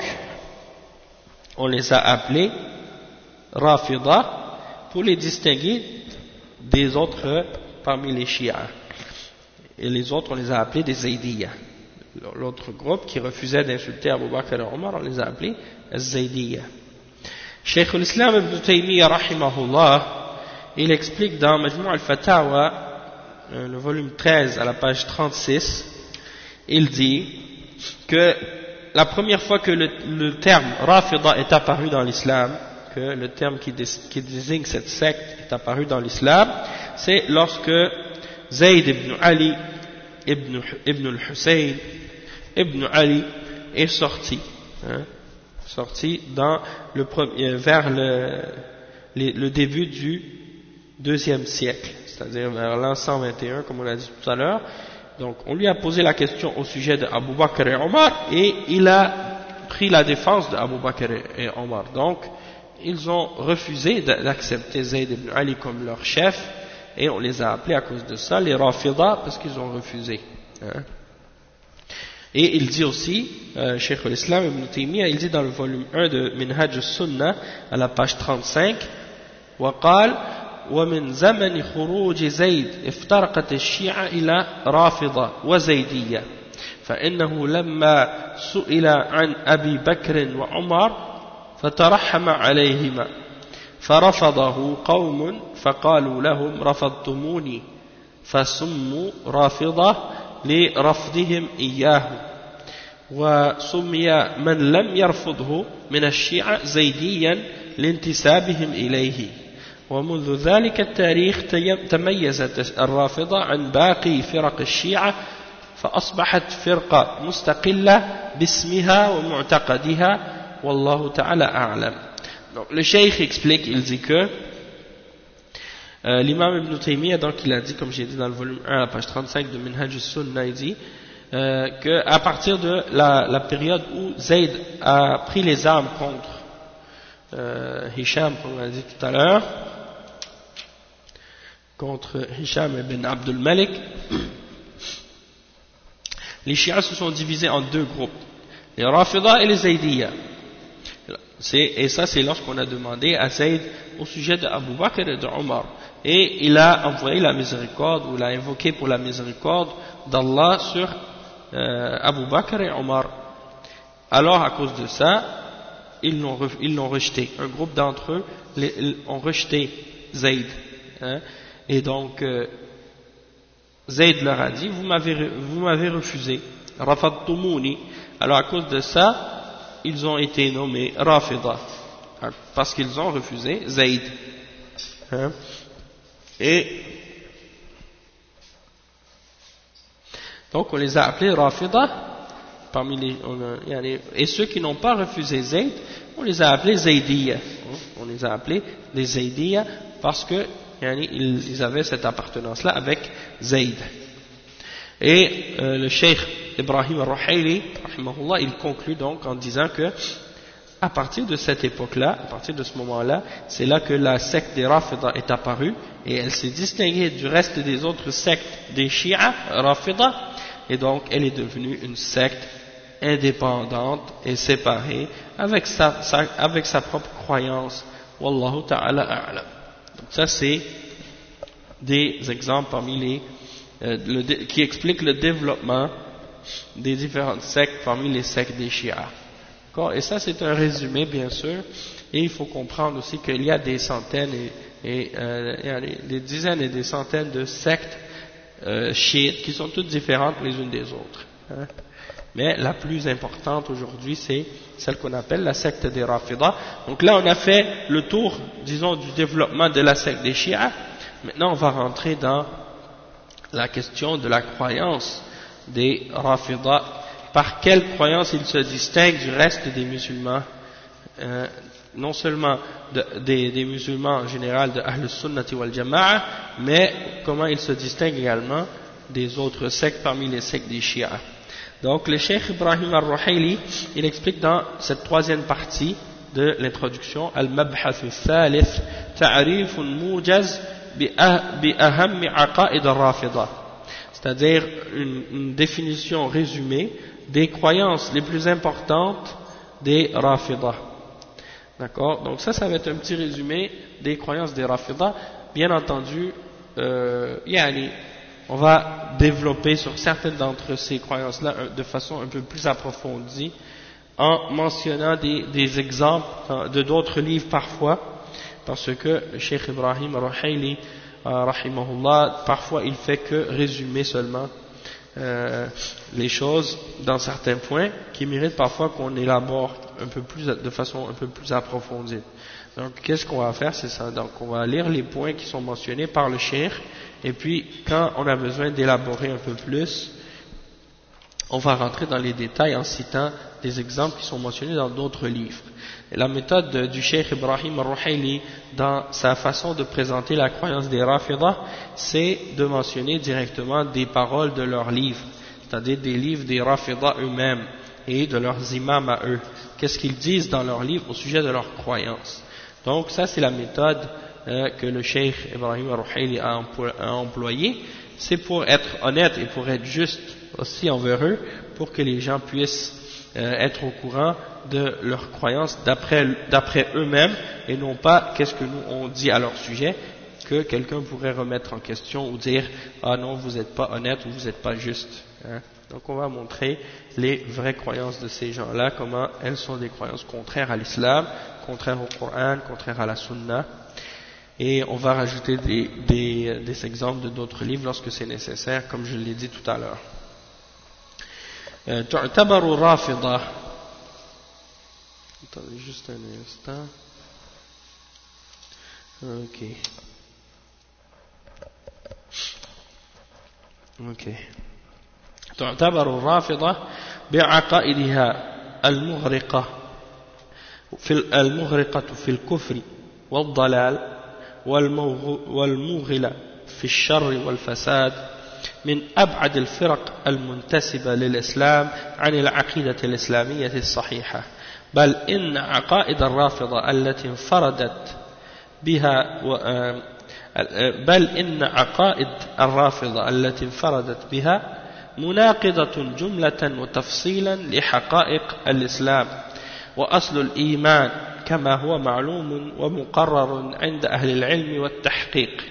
on les a appelés Rafida pour les distinguer des autres parmi les chiites. Et les autres, on les a appelés des Zaydiyya. L'autre groupe qui refusait d'insulter Abu Bakr et Omar, on les a appelés Zaydiyya. Cheikh l'Islam ibn Taymiyyah, rahimahullah, il explique dans Majmou al-Fatawa, euh, le volume 13 à la page 36, il dit que la première fois que le, le terme Rafida est apparu dans l'islam, que le terme qui, désigne cette secte est apparu dans l'islam, c'est lorsque Zayd ibn Ali ibn, al-Hussein ibn Ali est sorti, hein, sorti euh, vers le, le début du deuxième siècle, c'est-à-dire vers l'an 121, comme on l'a dit tout à l'heure. Donc, on lui a posé la question au sujet d'Abu Bakr et Omar, et il a pris la défense d'Abu Bakr et Omar. Donc, ils ont refusé d'accepter Zayd ibn Ali comme leur chef et on les a appelés à cause de ça les Rafida parce qu'ils ont refusé. Hein. Et il dit aussi, euh, Cheikh al-Islam ibn Taymiyyah, il dit dans le volume 1 de Minhaj al-Sunnah à la page 35 وقال ومن زمن خروج زيد افترقت الشيعة إلى رافضة وزيدية فإنه لما سئل عن أبي بكر وعمر فترحم عليهما. فرفضه قوم فقالوا لهم رفضتموني فسموا رافضة لرفضهم إياه. وسمي من لم يرفضه من الشيعة زيديا لانتسابهم إليه. ومنذ ذلك التاريخ تميزت الرافضة عن باقي فرق الشيعة فأصبحت فرقة مستقلة باسمها ومعتقدها Donc, le cheikh explique, il dit que euh, l'imam Ibn Taymiyyah, donc il a dit, comme j'ai dit dans le volume 1, à la page 35 de Minhaj al-Sunnah, il dit euh, qu'à partir de la, période où Zayd a pris les armes contre euh, Hisham, comme on a dit tout à l'heure, contre Hisham ibn Abdul Malik, les Shia se sont divisés en deux groupes, les Rafida et les Zaydiyya et ça c'est lorsqu'on a demandé à Zayd au sujet d'Abu Bakr et de Omar. Et il a envoyé la miséricorde ou l'a invoqué pour la miséricorde d'Allah sur euh, Abu Bakr et Omar. Alors à cause de ça ils l'ont rejeté. Un groupe d'entre eux ont rejeté Zayd hein, et donc euh, Zayd leur a dit, vous m'avez refusé, Rafadtumuni, alors à cause de ça, ils ont été nommés Rafida, parce qu'ils ont refusé Zayd. Hein? Et donc on les a appelés Rafida, parmi les, et ceux qui n'ont pas refusé Zayd, on les a appelés Zaydiyya. On les a appelés des Zaydiyya parce que ils avaient cette appartenance-là avec Zayd. Et euh, le Cheikh Ibrahim al-Ruhayli, il conclut donc en disant que à partir de cette époque-là, à partir de ce moment-là, c'est là que la secte des Rafida est apparue et elle s'est distinguée du reste des autres sectes des Shia, Rafida, et donc elle est devenue une secte indépendante et séparée avec sa, avec sa propre croyance. Wallahu ta'ala a'lam. Donc ça c'est des exemples parmi les euh, qui expliquent le développement des différentes sectes parmi les sectes des Shia. Et ça c'est un résumé bien sûr, et il faut comprendre aussi qu'il y a des centaines et, euh, des dizaines et des centaines de sectes euh, chiites qui sont toutes différentes les unes des autres. Hein. Mais la plus importante aujourd'hui, c'est celle qu'on appelle la secte des Rafidah. Donc là, on a fait le tour, disons, du développement de la secte des Shia. Maintenant, on va rentrer dans la question de la croyance des Rafidah. Par quelle croyance ils se distinguent du reste des musulmans euh, non seulement des, musulmans en général de Ahl Sunnati wal Jama'a, mais comment ils se distinguent également des autres sectes parmi les sectes des Shia. Donc le Cheikh Ibrahim al-Ruhayli, il explique dans cette troisième partie de l'introduction Al-Mabhath al-Thalith Ta'rif mujaz بأهم عقائد الرافضة c'est-à-dire une, définition résumée des croyances les plus importantes des Rafidah. D'accord? Donc ça, ça va être un petit résumé des croyances des Rafidah. Bien entendu, euh, yani, on va développer sur certaines d'entre ces croyances-là de façon un peu plus approfondie en mentionnant des, exemples de d'autres livres parfois parce que Cheikh Ibrahim Rahayli euh, rahimahullah parfois il fait que résumer seulement euh, les choses dans certains points qui méritent parfois qu'on élabore un peu plus de façon un peu plus approfondie. Donc qu'est-ce qu'on va faire? C'est ça. Donc on va lire les points qui sont mentionnés par le Cheikh et puis, quand on a besoin d'élaborer un peu plus, on va rentrer dans les détails en citant des exemples qui sont mentionnés dans d'autres livres. La méthode du Cheikh Ibrahim al-Ruhayli dans sa façon de présenter la croyance des Rafidah, c'est de mentionner directement des paroles de leurs livres, c'est-à-dire des livres des Rafidah eux-mêmes et de leurs imams à eux. Qu'est-ce qu'ils disent dans leurs livres au sujet de leurs croyances. Donc ça c'est la méthode euh, que le Cheikh Ibrahim al-Ruhayli a, employé, c'est pour être honnête et pour être juste aussi envers eux, pour que les gens puissent être au courant de leurs croyances d'après eux-mêmes et non pas qu'est-ce que nous on dit à leur sujet que quelqu'un pourrait remettre en question ou dire ah non vous n'êtes pas honnête ou vous n'êtes pas juste hein? donc on va montrer les vraies croyances de ces gens-là comment elles sont des croyances contraires à l'islam contraires au Coran contraires à la Sunna et on va rajouter des, des, des exemples de d'autres livres lorsque c'est nécessaire, comme je l'ai dit tout à l'heure. تعتبر الرافضة juste un instant. Ok ok تعتبر الرافضة بعقائدها المغرقة. في المغرقة في الكفر والضلال والموغلة في الشر والفساد. من أبعد الفرق المنتسبة للإسلام عن العقيدة الإسلامية الصحيحة. بل إن عقائد الرافضة التي انفردت بها بل إن عقائد الرافضة التي انفردت بها مناقضة جملة وتفصيلا لحقائق الإسلام. وأصل الإيمان كما هو معلوم ومقرر عند أهل العلم والتحقيق.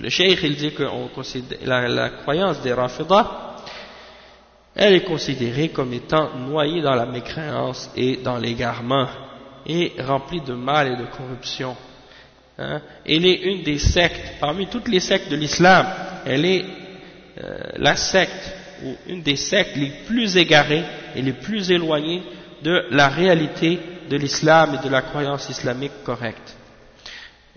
Le cheikh il dit que la, croyance des Rafidah elle est considérée comme étant noyée dans la mécréance et dans l'égarement et remplie de mal et de corruption hein, elle est une des sectes, parmi toutes les sectes de l'islam, elle est euh, la secte, ou une des sectes les plus égarées et les plus éloignées de la réalité de l'islam et de la croyance islamique correcte.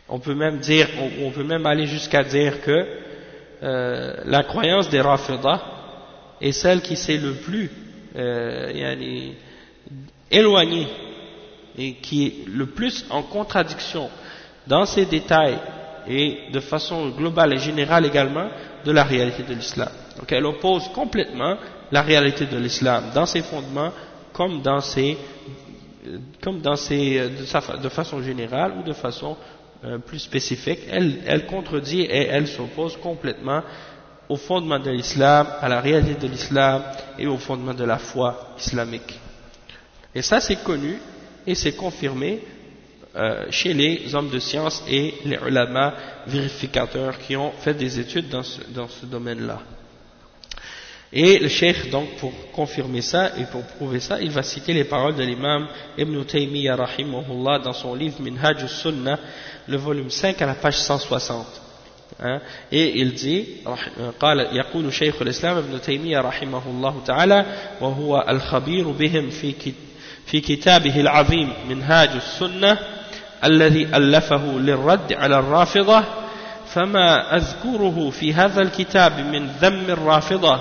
On peut même dire, on, peut même aller jusqu'à dire que euh, la croyance des Rafidah est celle qui s'est le plus euh, éloignée et qui est le plus en contradiction dans ses détails et de façon globale et générale également de la réalité de l'islam. Donc elle oppose complètement la réalité de l'islam dans ses fondements comme dans ses, comme dans ses, de, façon générale ou de façon euh, plus spécifique. Elle, contredit et elle s'oppose complètement au fondement de l'islam, à la réalité de l'islam et au fondement de la foi islamique. Et ça c'est connu et c'est confirmé euh, chez les hommes de science et les ulama vérificateurs qui ont fait des études dans ce, dans ce domaine-là. Et le cheikh, donc, pour confirmer ça et pour prouver ça, il va citer les paroles de l'imam Ibn Taymiyyah rahimahullah dans son livre Minhaj al-Sunnah, le volume 5 à la page 160. Hein? Et il dit, قال يقول شيخ الإسلام ابن تيمية رحمه الله تعالى وهو الخبير بهم في في كتابه العظيم منهاج السنة الذي ألفه للرد على الرافضة فما أذكره في هذا الكتاب من ذم الرافضة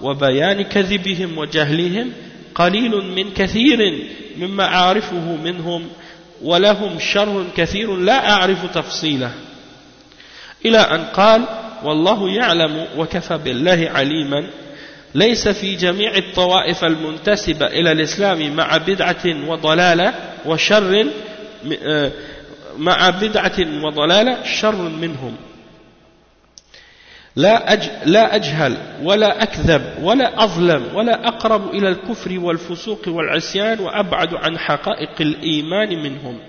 وبيان كذبهم وجهلهم قليل من كثير مما أعرفه منهم ولهم شر كثير لا أعرف تفصيله. إلى أن قال والله يعلم وكفى بالله عليما ليس في جميع الطوائف المنتسبة إلى الإسلام مع بدعة وضلالة وشر مع بدعة وضلالة شر منهم. لا, أج لا أجهل ولا أكذب ولا أظلم ولا أقرب إلى الكفر والفسوق والعصيان وأبعد عن حقائق الإيمان منهم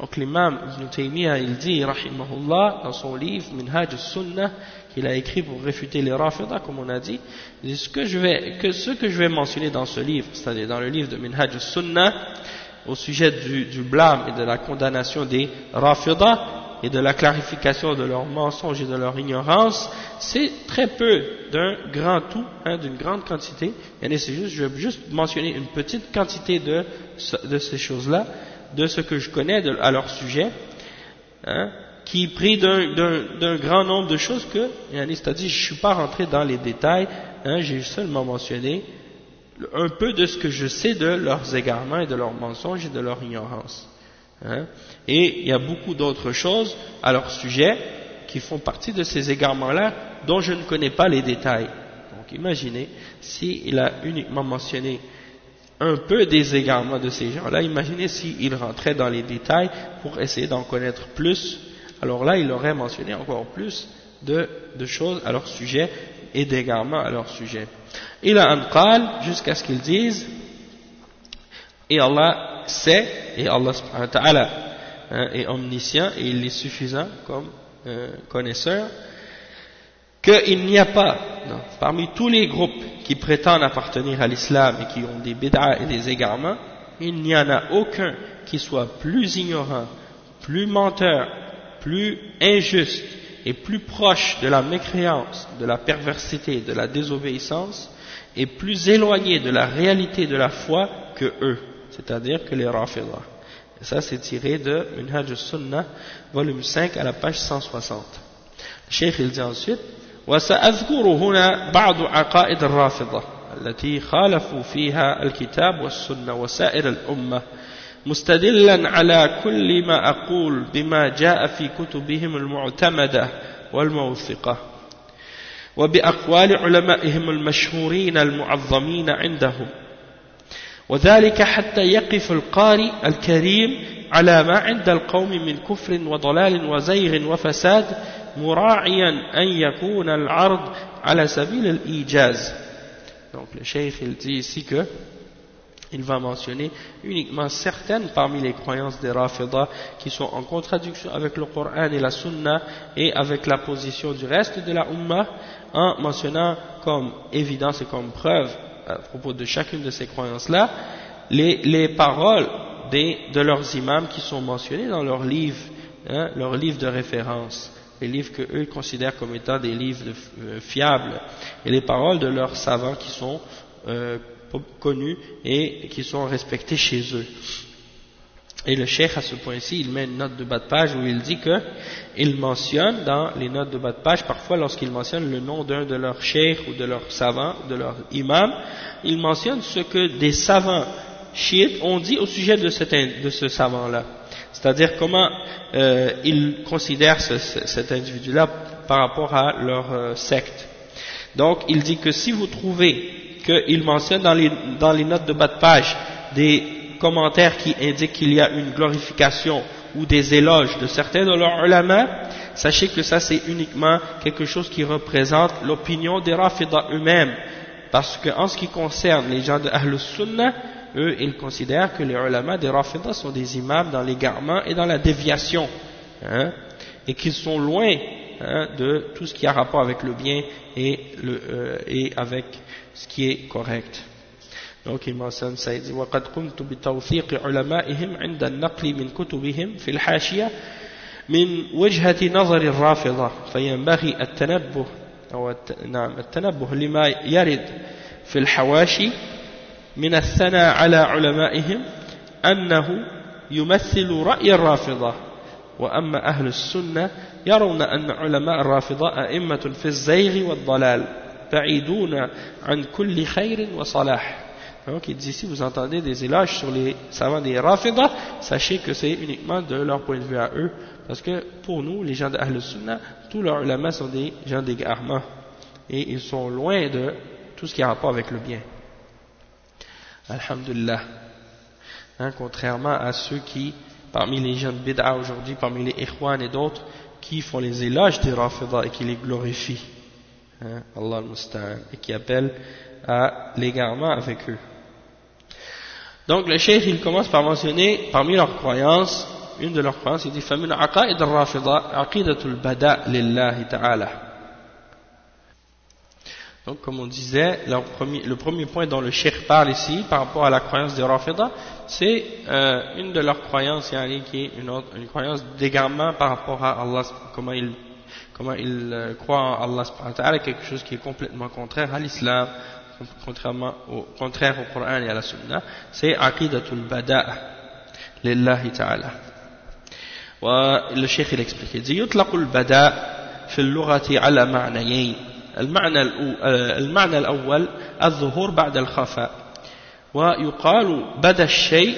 Donc l'imam Ibn Taymiyyah, il dit, rahimahullah, dans son livre Minhaj al-Sunnah, qu'il a écrit pour réfuter les Rafidah, comme on a dit, dit ce que je vais, que ce que je vais mentionner dans ce livre, c'est-à-dire dans le livre de Minhaj al-Sunnah, au sujet du, du, blâme et de la condamnation des Rafidah, et de la clarification de leurs mensonges et de leur ignorance, c'est très peu d'un grand tout, hein, d'une grande quantité. Juste, je vais juste mentionner une petite quantité de, ces choses-là, de ce que je connais à leur sujet, hein, qui pris d'un grand nombre de choses que, c'est-à-dire je ne suis pas rentré dans les détails, hein, j'ai seulement mentionné un peu de ce que je sais de leurs égarements et de leurs mensonges et de leur ignorance. Hein. Et il y a beaucoup d'autres choses à leur sujet qui font partie de ces égarements-là dont je ne connais pas les détails. Donc imaginez, s'il a uniquement mentionné un peu des égarements de ces gens-là, imaginez s'il rentrait dans les détails pour essayer d'en connaître plus, alors là il aurait mentionné encore plus de, choses à leur sujet et d'égarements à leur sujet. Il a un jusqu'à ce qu'ils disent, et Allah sait, et Allah subhanahu wa hein, est omniscient et il est suffisant comme euh, connaisseur, qu'il n'y a pas, parmi tous les groupes qui prétendent appartenir à l'islam et qui ont des bid'ah et des égarements, il n'y en a aucun qui soit plus ignorant, plus menteur, plus injuste et plus proche de la mécréance, de la perversité, de la désobéissance, et plus éloigné de la réalité de la foi que eux c'est-à-dire que les Rafidah. Et ça, c'est tiré de Minhaj al-Sunnah, volume 5, à la page 160. Le Cheikh, il dit ensuite, وسأذكر هنا بعض عقائد الرافضة التي خالفوا فيها الكتاب والسنة وسائر الأمة مستدلا على كل ما أقول بما جاء في كتبهم المعتمدة والموثقة وبأقوال علمائهم المشهورين المعظمين عندهم وذلك حتى يقف القارئ الكريم على ما عند القوم من كفر وضلال وزيغ وفساد مراعيا أن يكون العرض على سبيل الإيجاز donc le cheikh il dit ici que il va mentionner uniquement certaines parmi les croyances des Rafidah qui sont en contradiction avec le Coran et la Sunna et avec la position du reste de la Ummah en mentionnant comme évidence et comme preuve à propos de chacune de ces croyances-là, les, les, paroles des, de leurs imams qui sont mentionnées dans leurs livres hein, leurs livres de référence, les livres qu'eux considèrent comme étant des livres euh, fiables, et les paroles de leurs savants qui sont euh, connus et qui sont respectés chez eux. Et le cheikh, à ce point-ci, il met une note de bas de page où il dit que il mentionne dans les notes de bas de page, parfois lorsqu'il mentionne le nom d'un de leurs cheikhs ou de leurs savants, de leur imam, il mentionne ce que des savants chiites ont dit au sujet de, de ce savant-là. C'est-à-dire comment euh, ils considèrent cet individu-là par rapport à leur euh, secte. Donc, il dit que si vous trouvez qu'il mentionne dans les, dans les notes de bas de page des commentaires qui indiquent qu'il y a une glorification ou des éloges de certains de leurs ulama, sachez que ça c'est uniquement quelque chose qui représente l'opinion des Rafidah eux-mêmes. Parce qu'en ce qui concerne les gens de Ahlus Sunnah, eux, ils considèrent que les ulama des Rafidah sont des imams dans l'égarement et dans la déviation. Hein, et qu'ils sont loin hein, de tout ce qui a rapport avec le bien et, euh, et avec ce qui est correct. Donc il mentionne ça, dit وَقَدْ قُمْتُ بِتَوْثِيقِ عُلَمَائِهِمْ عِنْدَ النَّقْلِ مِنْ كُتُبِهِمْ فِي الْحَاشِيَةِ من وجهة نظر الرافضة فينبغي التنبه أو نعم التنبه لما يرد في الحواشي من الثناء على علمائهم أنه يمثل رأي الرافضة. وأما أهل السنة يرون أن علماء الرافضة أئمة في الزيغ والضلال بعيدون عن كل خير وصلاح. Donc il dit si vous entendez des éloges sur les savants des Rafidah, sachez que c'est uniquement de leur point de vue à eux, parce que pour nous, les gens de Ahl Sunnah, tous leurs ulama sont des gens d'égarement, et ils sont loin de tout ce qui a rapport avec le bien. Alhamdulillah. Hein, contrairement à ceux qui, parmi les gens de Bid'a aujourd'hui, parmi les Ikhwan et d'autres, qui font les éloges des Rafidah et qui les glorifient. Hein, Allah al et qui appellent à l'égarement avec eux. Donc le cheikh il commence par mentionner parmi leurs croyances, une de leurs croyances, il dit فَمِنْ عَقَائِدَ الرَّافِضَةِ عَقِيدَةُ الْبَدَاء لِلَّهِ تَعَالَى donc, comme on disait, le premier point dont le cheikh parle ici, par rapport à la croyance des Rafida, c'est euh, une de leurs croyances, qui est une, autre, une croyance d'égarement par rapport à Allah, comment ils comment il euh, croient en Allah, quelque chose qui est complètement contraire à l'islam, contrairement au, contraire au Coran et à la Sunna, c'est aqidatul bada'a lillahi ta'ala. والشيخ il explique, il dit يطلق البداء في اللغة على معنيين المعنى المعنى الأول الظهور بعد الخفاء ويقال بدا الشيء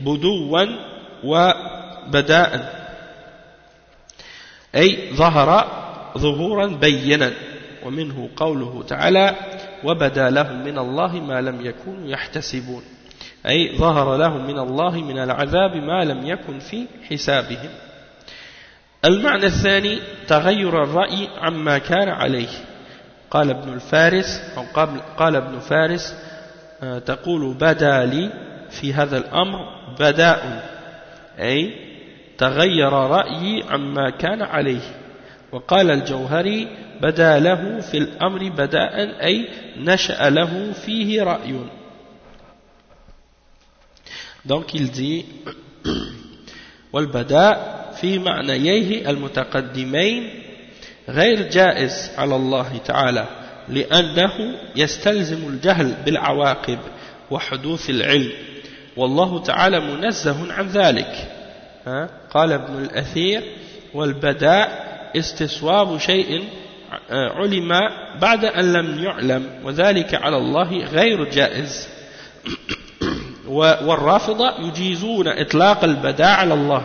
بدوا وبداء أي ظهر ظهورا بينا ومنه قوله تعالى وبدا لهم من الله ما لم يكونوا يحتسبون. أي ظهر لهم من الله من العذاب ما لم يكن في حسابهم. المعنى الثاني تغير الرأي عما كان عليه. قال ابن الفارس أو قال ابن فارس آه، تقول بدا لي في هذا الأمر بداء أي تغير رأيي عما كان عليه. وقال الجوهري بدا له في الأمر بداء أي نشأ له فيه رأي. Donc il dit *clears throat* والبداء في معنييه المتقدمين غير جائز على الله تعالى لأنه يستلزم الجهل بالعواقب وحدوث العلم. والله تعالى منزه عن ذلك. قال ابن الأثير والبداء استصواب شيء علم بعد أن لم يعلم وذلك على الله غير جائز. *clears throat* والرافضة يجيزون إطلاق البداء على الله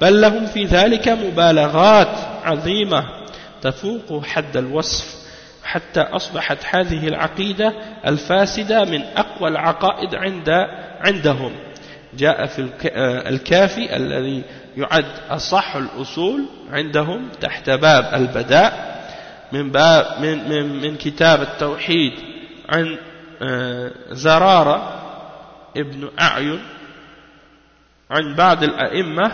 بل لهم في ذلك مبالغات عظيمة تفوق حد الوصف حتى أصبحت هذه العقيدة الفاسدة من أقوى العقائد عند عندهم. جاء في آه، الكافي الذي يعد أصح الأصول عندهم تحت باب البداء من باب من من, من كتاب التوحيد عن آه، زرارة ابن أعين عن بعض الأئمة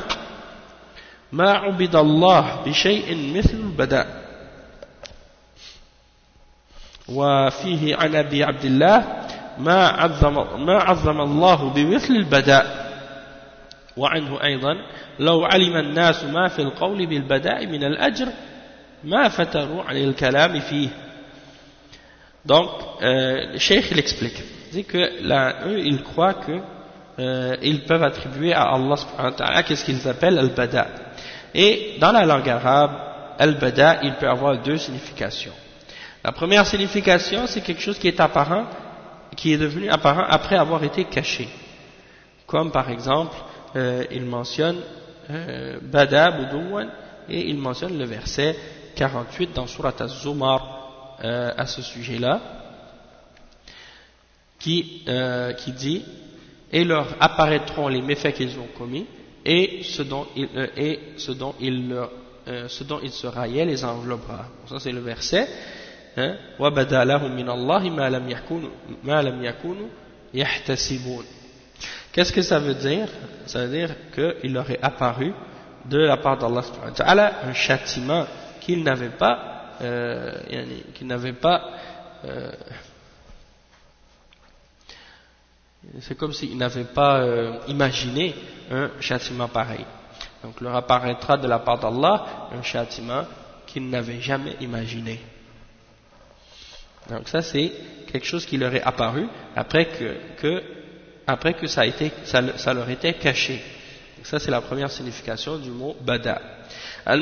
ما عبد الله بشيء مثل البداء وفيه عن أبي عبد الله ما عظم, ما عظم الله بمثل البداء وعنه أيضا لو علم الناس ما في القول بالبداء من الأجر ما فتروا عن الكلام فيه donc euh, le cheikh il explique il dit que là eux ils croient que euh, ils peuvent attribuer à Allah subhanahu wa ta'ala qu'est-ce qu'ils appellent al-bada et dans la langue arabe al-bada il peut avoir deux significations la première signification c'est quelque chose qui est apparent qui est devenu apparent après avoir été caché comme par exemple euh, il mentionne euh, Bada et il mentionne le verset 48 dans Surat Az-Zumar euh, à ce sujet-là qui, euh, qui dit et leur apparaîtront les méfaits qu'ils ont commis et ce dont il, euh, et ce dont il euh, ce dont il se raillait les enveloppera. Ça c'est le verset. Hein? وَبَدَى لَهُم مِّنَ اللَّهِ مَا لَمْ يَكُونُوا مَا لَمْ يَكُونُوا يَحْتَسِبُونَ Qu'est-ce que ça veut dire Ça veut dire qu'il leur est apparu de la part d'Allah un châtiment qu'il n'avait pas, euh, qu'il n'avait pas, euh, c'est comme s'il n'avait pas euh, imaginé un châtiment pareil. Donc leur apparaîtra de la part d'Allah un châtiment qu'il n'avait jamais imaginé. Donc ça c'est quelque chose qui leur est apparu après que, après que ça, a été, ça leur était caché. Donc ça c'est la première signification du mot bada. La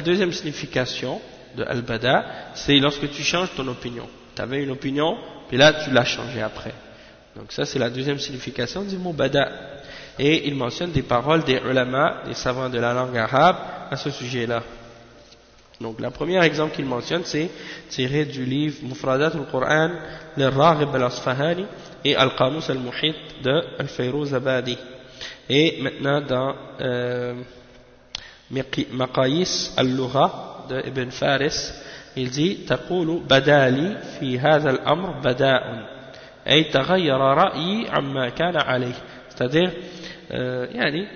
deuxième signification de al-bada, c'est lorsque tu changes ton opinion. Tu avais une opinion, puis là tu l'as changée après. Donc ça c'est la deuxième signification du mot bada. Et il mentionne des paroles des ulama, des savants de la langue arabe à ce sujet-là. Donc, le premier exemple qu'il mentionne, c'est tiré du livre Mufradat al-Qur'an, le Raghib al-Asfahani et Al-Qamus al-Muhit de Al-Fayrouz Abadi. Et maintenant, dans euh, Maqayis al-Lugha de Ibn Faris, il dit تقول بدالي في هذا الأمر بداء أي تغير رأيي عما كان عليه c'est-à-dire euh, yani,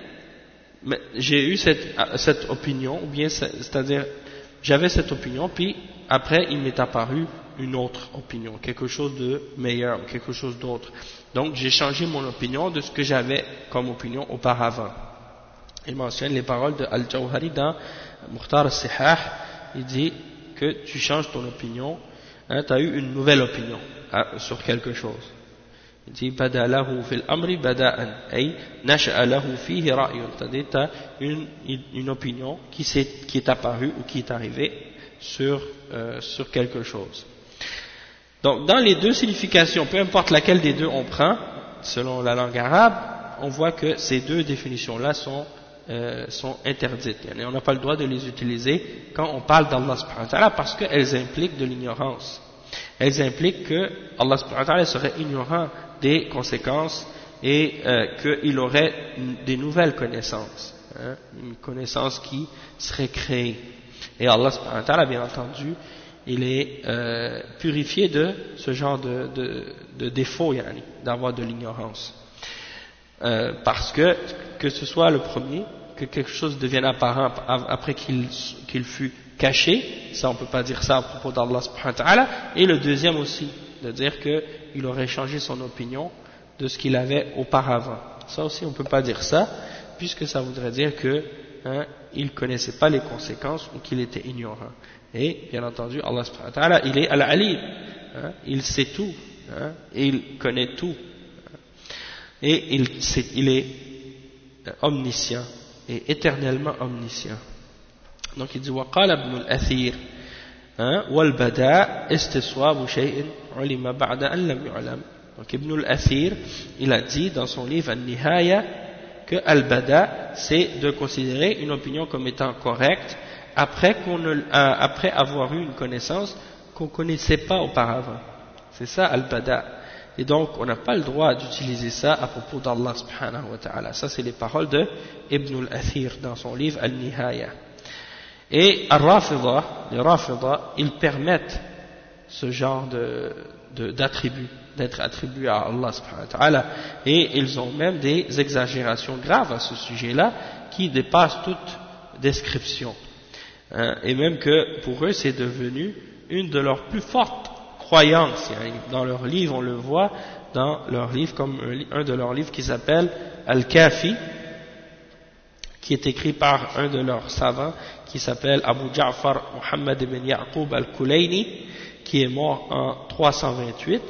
j'ai eu cette, cette opinion ou bien c'est-à-dire j'avais cette opinion, puis après il m'est apparu une autre opinion, quelque chose de meilleur, quelque chose d'autre. Donc j'ai changé mon opinion de ce que j'avais comme opinion auparavant. Il mentionne les paroles de Al-Jawhari dans Mukhtar al-Sihah, il dit que tu changes ton opinion, hein, tu as eu une nouvelle opinion hein, sur quelque chose. Il dit badalahu fil amri bada'an ay nasha'alahu fihi ra'yun tu une, une opinion qui, est, qui est apparue ou qui est arrivée sur, euh, sur quelque chose donc dans les deux significations peu importe laquelle des deux on prend selon la langue arabe on voit que ces deux définitions là sont euh, sont interdites. Et on n'a pas le droit de les utiliser quand on parle d'Allah subhanahu parce qu'elles impliquent de l'ignorance. Elles impliquent que Allah subhanahu serait ignorant des conséquences et euh, qu'il aurait des nouvelles connaissances, hein, une connaissance qui serait créée. Et Allah bien entendu, il est euh, purifié de ce genre de, de, de défaut, d'avoir de l'ignorance. Euh, parce que, que ce soit le premier, que quelque chose devienne apparent après qu'il fut caché, ça on ne peut pas dire ça à propos d'Allah et le deuxième aussi, de dire qu'il aurait changé son opinion de ce qu'il avait auparavant. Ça aussi, on ne peut pas dire ça, puisque ça voudrait dire qu'il hein, ne connaissait pas les conséquences ou qu'il était ignorant. Et, bien entendu, Allah il est al-alim, hein, il sait tout, hein, et il connaît tout. Et il, il est omniscient, et éternellement omniscient. Donc il dit, وقال ابن الأثير والبداء استصواب شيء علم بعد أن لم يعلم donc Ibn al-Athir il a dit dans son livre Al-Nihaya que Al-Bada c'est de considérer une opinion comme étant correcte après, qu'on euh, après avoir eu une connaissance qu'on ne connaissait pas auparavant c'est ça Al-Bada et donc on n'a pas le droit d'utiliser ça à propos d'Allah subhanahu wa ta'ala ça c'est les paroles de Ibn al-Athir dans son livre Al-Nihaya et Al-Rafida, les Rafida, ils permettent ce genre d'attributs, de, d'être attribués à Allah subhanahu wa ta'ala. Et ils ont même des exagérations graves à ce sujet-là qui dépassent toute description. Hein, et même que pour eux c'est devenu une de leurs plus fortes croyances. Dans leurs livres on le voit, dans leur livre, comme un, de leurs livres qui s'appelle Al-Kafi, qui est écrit par un de leurs savants, qui s'appelle Abu Ja'far Muhammad ibn Ya'qub al-Kulayni, qui est mort en 328.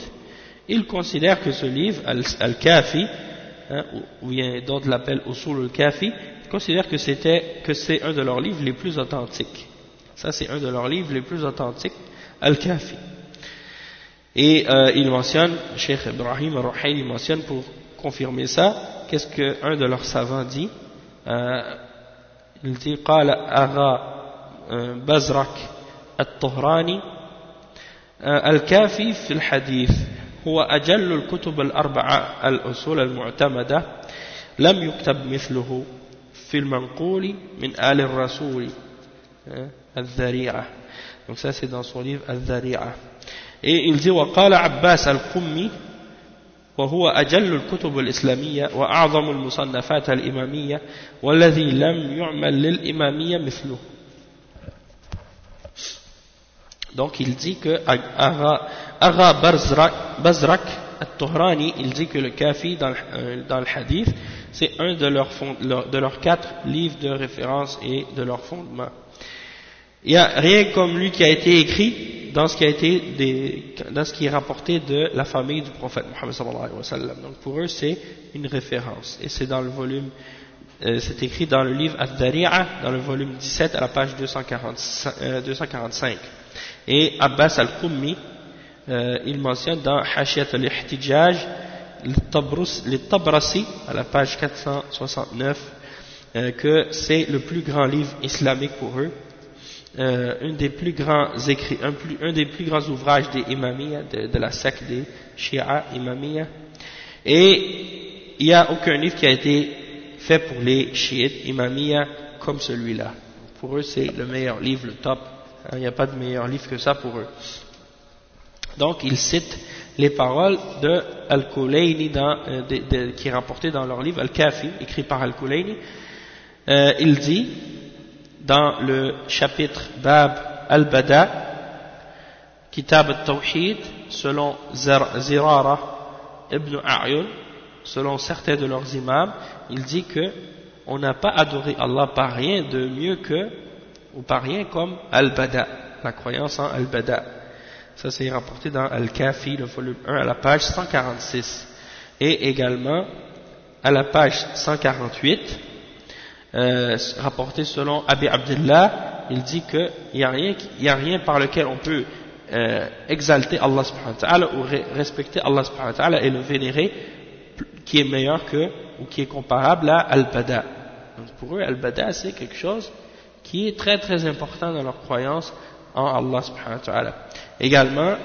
Il considère que ce livre, Al-Kafi, hein, ou bien d'autres l'appellent Usul al-Kafi, considère que c'était que c'est un de leurs livres les plus authentiques. Ça, c'est un de leurs livres les plus authentiques, Al-Kafi. Et euh, il mentionne, Cheikh Ibrahim al-Ruhayl, il mentionne pour confirmer ça, qu'est-ce qu'un de leurs savants dit euh, Il dit, قال أغا بزرك الطهراني الكافي في الحديث هو أجل الكتب الأربعة الأصول المعتمدة لم يكتب مثله في المنقول من آل الرسول الذريعة. Donc ça c'est dans son livre الذريعة. Et il dit وقال عباس القمي وهو أجل الكتب الإسلامية وأعظم المصنفات الإمامية والذي لم يعمل للإمامية مثله. Donc il dit que Ara Bazrak al-Tuhrani, il dit que le Kafi dans, euh, dans le hadith, c'est un de leurs, de leurs quatre livres de référence et de leurs fondements. Il n'y a rien comme lui qui a été écrit dans ce qui a été des, dans ce qui est rapporté de la famille du prophète Mohammed sallallahu wa sallam. Donc pour eux c'est une référence et c'est dans le volume euh, c'est écrit dans le livre Ad-Dari'a dans le volume 17 à la page 240, 245. Et Abbas al-Qummi, euh, il mentionne dans Hashiyat al-Ihtijaj, le Tabrasi, à la page 469, euh, que c'est le plus grand livre islamique pour eux, euh, un des plus grands écrits, un, plus, un, des plus grands ouvrages des imamiya, de, la secte des Shia imamiya. Et il n'y a aucun livre qui a été fait pour les chiites imamiya comme celui-là. Pour eux, c'est le meilleur livre, le top il n'y a pas de meilleur livre que ça pour eux. Donc, ils citent les paroles de Al-Kulayni euh, qui est rapporté dans leur livre Al-Kafi, écrit par Al-Kulayni. Euh, il dit, dans le chapitre Bab Al-Bada, Kitab al-Tawhid, selon Zirara ibn A'yun, selon certains de leurs imams, il dit que on n'a pas adoré Allah par rien de mieux que ou par rien comme Al-Bada, la croyance en Al-Bada. Ça c'est rapporté dans Al-Kafi, le volume 1, à la page 146. Et également, à la page 148, euh, rapporté selon Abi Abdullah, il dit qu'il n'y a, rien, a rien par lequel on peut euh, exalter Allah subhanahu wa ta'ala ou respecter Allah subhanahu wa ta'ala et le vénérer qui est meilleur que ou qui est comparable à Al-Bada. Donc pour eux, Al-Bada c'est quelque chose qui est très très important dans leur croyance en Allah subhanahu wa ta'ala. Également,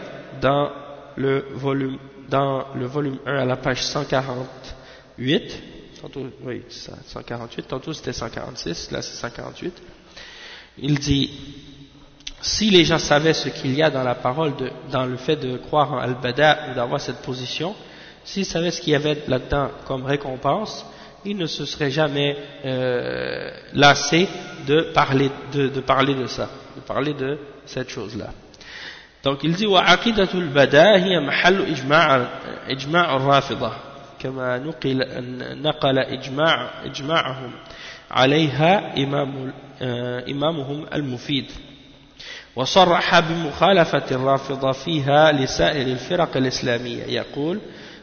dans le volume, dans le volume 1 à la page 148, tantôt, oui, 148, tantôt c'était 146, là c'est 148, il dit, si les gens savaient ce qu'il y a dans la parole, de, dans le fait de croire en Al-Bada ou d'avoir cette position, s'ils savaient ce qu'il y avait là-dedans comme récompense, il ne se serait jamais euh, lassé de parler de, de, parler de ça, de parler de cette chose-là. Donc il dit وعقيدة البداء هي محل إجماع إجماع الرافضة كما نقل نقل إجماع إجماعهم عليها إمام إمامهم المفيد وصرح بمخالفة الرافضة فيها لسائر الفرق الإسلامية يقول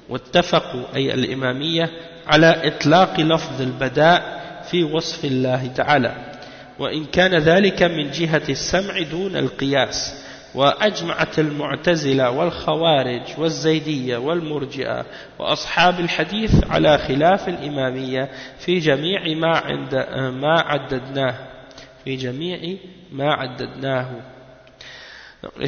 واتفقوا أي الإمامية على إطلاق لفظ البداء في وصف الله تعالى. وإن كان ذلك من جهة السمع دون القياس وأجمعت المعتزلة والخوارج والزيدية والمرجئة وأصحاب الحديث على خلاف الإمامية في جميع ما, عند ما عددناه في جميع ما عددناه. Le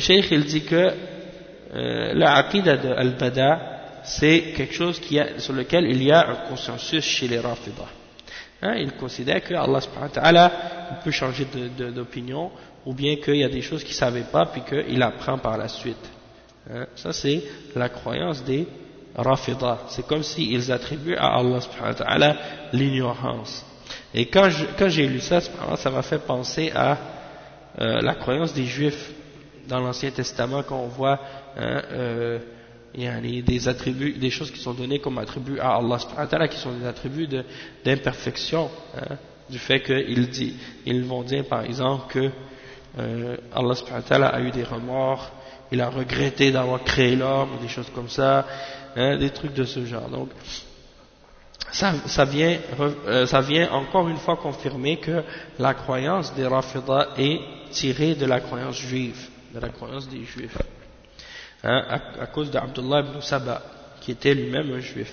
la aqidah de Al-Bada c'est quelque chose qui sur lequel il y a un consensus chez les Rafidah. Hein, ils considèrent que Allah subhanahu wa ta'ala peut changer d'opinion ou bien qu'il y a des choses qu'il ne savait pas puis qu'il apprend par la suite. Hein, ça c'est la croyance des Rafidah. C'est comme s'ils attribuent à Allah subhanahu wa ta'ala l'ignorance. Et quand j'ai lu ça, ça m'a fait penser à euh, la croyance des Juifs dans l'Ancien Testament quand on voit hein, euh, il y a des attributs, des choses qui sont données comme attributs à Allah qui sont des attributs d'imperfection, hein, du fait qu'ils ils vont dire par exemple que euh, Allah a eu des remords, il a regretté d'avoir créé l'homme, des choses comme ça, hein, des trucs de ce genre. Donc, ça, ça, vient, euh, ça vient encore une fois confirmer que la croyance des Rafidah est tirée de la croyance juive, de la croyance des juifs, hein, à, à, cause d'Abdullah ibn Saba, qui était lui-même un juif.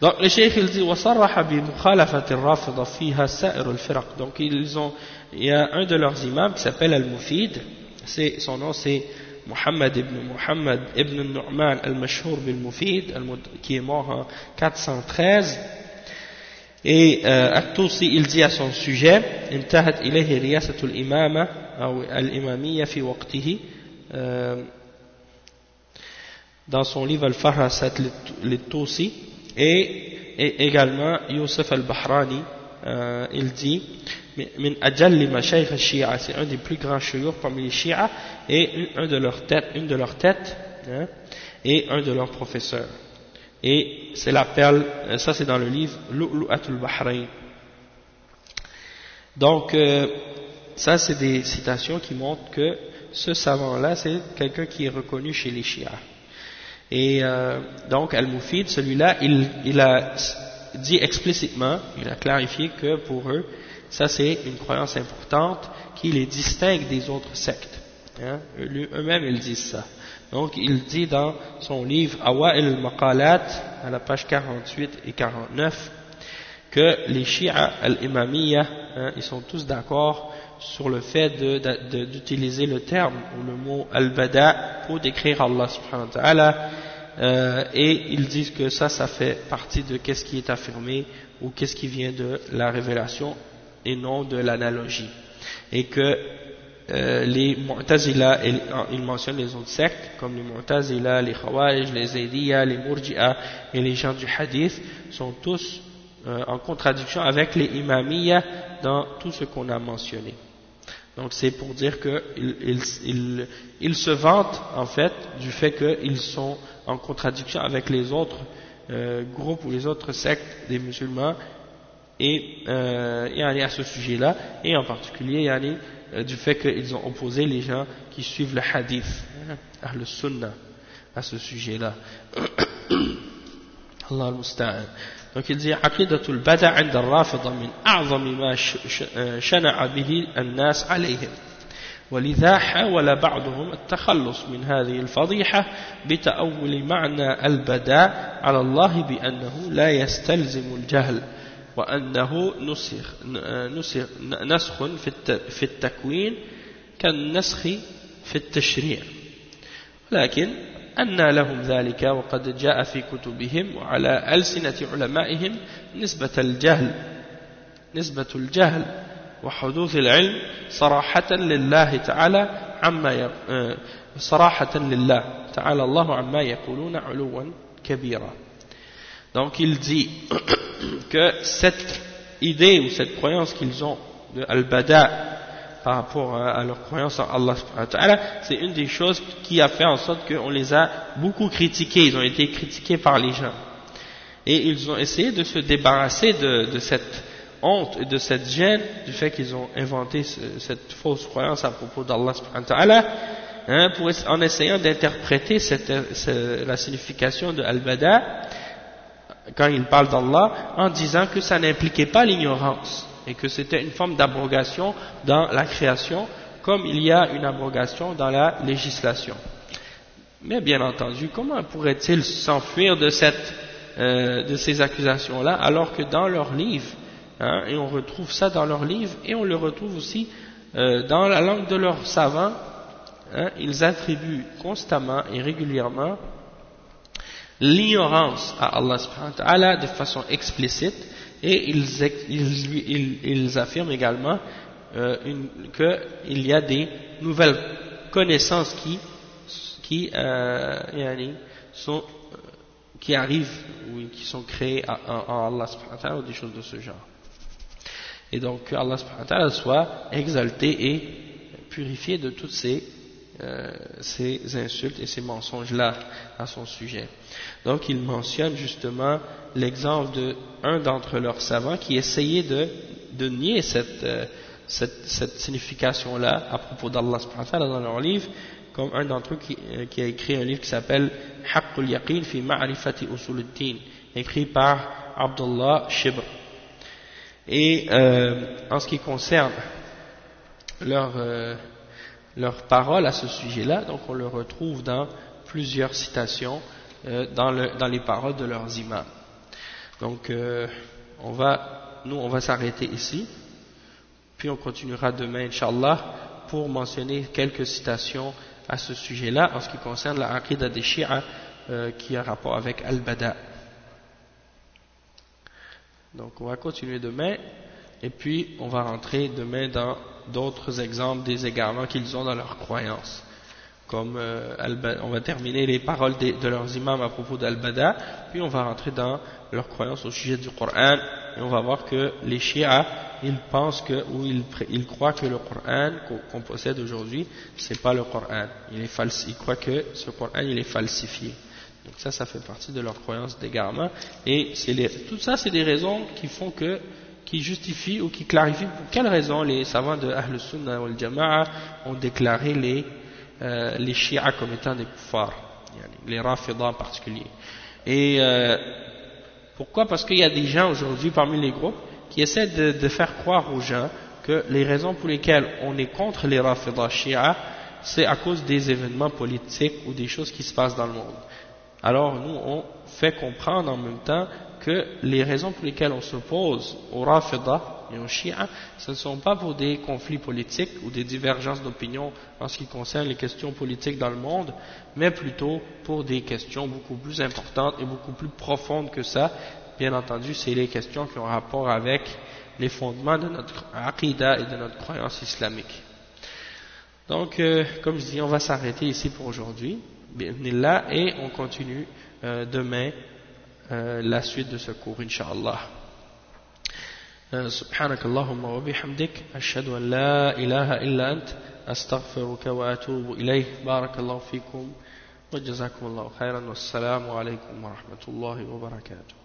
Donc le cheikh il dit وصرح بمخالفة الرافضة فيها سائر الفرق donc ils ont il y a un de leurs imams qui s'appelle Al-Mufid son nom c'est Muhammad ibn Muhammad ibn Nu'man al-Mashhur bil-Mufid qui est mort en 413 et euh, At-Tusi il dit à son sujet انتهت إليه رياسة الإمامة أو الإمامية في وقته euh, dans son livre Al-Farasat al-Tusi et, et également Youssef al-Bahrani euh, il dit min ajal mashayikh shia c'est un des plus grands shuyukh parmi les shia et un de leurs têtes une de leurs têtes hein, et un de leurs professeurs. Et c'est la euh, ça c'est dans le livre Lu'lu'atul Bahrain. Donc euh, ça c'est des citations qui montrent que ce savant là c'est quelqu'un qui est reconnu chez les chiites et euh, donc Al-Mufid celui-là il, il a dit explicitement il a clarifié que pour eux ça, c'est une croyance importante qui les distingue des autres sectes. Hein? Eux-mêmes, ils disent ça. Donc, il dit dans son livre Awa al-Maqalat, à la page 48 et 49, que les Shia al-Imamiyya, hein, ils sont tous d'accord sur le fait d'utiliser le terme ou le mot al-Bada pour décrire Allah subhanahu wa ta'ala, euh, et ils disent que ça, ça fait partie de qu'est-ce qui est affirmé ou qu'est-ce qui vient de la révélation et non de l'analogie. Et que euh, les Mu'tazila, ils mentionnent les autres sectes, comme les Mu'tazila, les Khawarij, les Zaydiyya, les Murji'a et les gens du Hadith, sont tous euh, en contradiction avec les Imamiyya dans tout ce qu'on a mentionné. Donc c'est pour dire qu'ils ils, se vantent en fait du fait qu'ils sont en contradiction avec les autres euh, groupes ou les autres sectes des musulmans et euh, à ce sujet-là, et en particulier yani, euh, du fait qu'ils ont opposé les gens qui suivent le hadith, hein, le sunnah, à ce sujet-là. *coughs* Allah. Donc il dit عقيدة البدع عند الرافضة من أعظم ما شنع به الناس عليهم ولذا حاول بعضهم التخلص من هذه الفضيحة بتأول معنى البداء على الله بأنه لا يستلزم الجهل وأنه نسخ, نسخ, نسخ في التكوين كالنسخ في التشريع لكن أن لهم ذلك وقد جاء في كتبهم وعلى ألسنة علمائهم نسبة الجهل نسبة الجهل وحدوث العلم صراحة لله تعالى عما صراحة لله تعالى الله عما يقولون علوا كبيرا. Donc il dit *coughs* que cette idée ou cette croyance qu'ils ont de Al-Bada par rapport à leur croyance en Allah, c'est une des choses qui a fait en sorte qu'on les a beaucoup critiqués, ils ont été critiqués par les gens. Et ils ont essayé de se débarrasser de, cette honte et de cette gêne du fait qu'ils ont inventé cette fausse croyance à propos d'Allah hein, en essayant d'interpréter la signification de Al-Bada quand il parle d'Allah en disant que ça n'impliquait pas l'ignorance et que c'était une forme d'abrogation dans la création comme il y a une abrogation dans la législation. Mais bien entendu, comment pourrait-il s'enfuir de, euh, de ces accusations-là alors que dans leurs livres, hein, et on retrouve ça dans leurs livres et on le retrouve aussi euh, dans la langue de leurs savants, hein, ils attribuent constamment et régulièrement l'ignorance à Allah de façon explicite et ils, affirment également euh, qu'il y a des nouvelles connaissances qui, euh, qui arrivent ou qui sont créées en, Allah ou des choses de ce genre. Et donc que Allah soit exalté et purifié de toutes ces euh, ces insultes et ces mensonges-là à son sujet. Donc il mentionne justement l'exemple de un d'entre leurs savants qui essayait de, de nier cette, euh, cette, cette signification-là à propos d'Allah dans leur livre, comme un d'entre eux qui, euh, qui, a écrit un livre qui s'appelle Haqqul Yaqin fi Ma'rifati Usul din écrit par Abdullah Shibr. Et en ce qui concerne leur, leur parole à ce sujet-là, donc on le retrouve dans plusieurs citations euh, dans, le, dans, les paroles de leurs imams. Donc euh, on va, nous on va s'arrêter ici, puis on continuera demain, Inch'Allah, pour mentionner quelques citations à ce sujet-là en ce qui concerne la Aqidah des Shia euh, qui a rapport avec Al-Bada. Donc on va continuer demain et puis on va rentrer demain dans d'autres exemples des égarements qu'ils ont dans leurs croyances. Comme euh, on va terminer les paroles de, leurs imams à propos d'Al-Bada, puis on va rentrer dans leurs croyances au sujet du Coran et on va voir que les Shia, ils pensent que, ou ils, croient que le Coran qu'on possède aujourd'hui, c'est pas le Coran. Il ils croient que ce Coran il est falsifié. Donc ça, ça fait partie de leur croyance d'égarement. Et les, tout ça, c'est des raisons qui font que, qui justifient ou qui clarifient pour quelles raisons les savants de Ahl Sunnah wal Jama'a ont déclaré les, euh, les Shia comme étant des kuffars, les Rafidah en particulier. Et euh, pourquoi? Parce qu'il y a des gens aujourd'hui parmi les groupes qui essaient de, de, faire croire aux gens que les raisons pour lesquelles on est contre les Rafidah Shia, c'est à cause des événements politiques ou des choses qui se passent dans le monde alors nous on fait comprendre en même temps que les raisons pour lesquelles on s'oppose au Rafida et au Shia, ce ne sont pas pour des conflits politiques ou des divergences d'opinion en ce qui concerne les questions politiques dans le monde, mais plutôt pour des questions beaucoup plus importantes et beaucoup plus profondes que ça. Bien entendu, c'est les questions qui ont rapport avec les fondements de notre aqidah et de notre croyance islamique. Donc, euh, comme je dis, on va s'arrêter ici pour aujourd'hui et on continue euh, demain la suite de ce cours inshallah سبحانك اللهم وبحمدك أشهد أن لا إله إلا أنت أستغفرك وأتوب إليه بارك الله فيكم وجزاكم الله خيرا والسلام عليكم ورحمة الله وبركاته.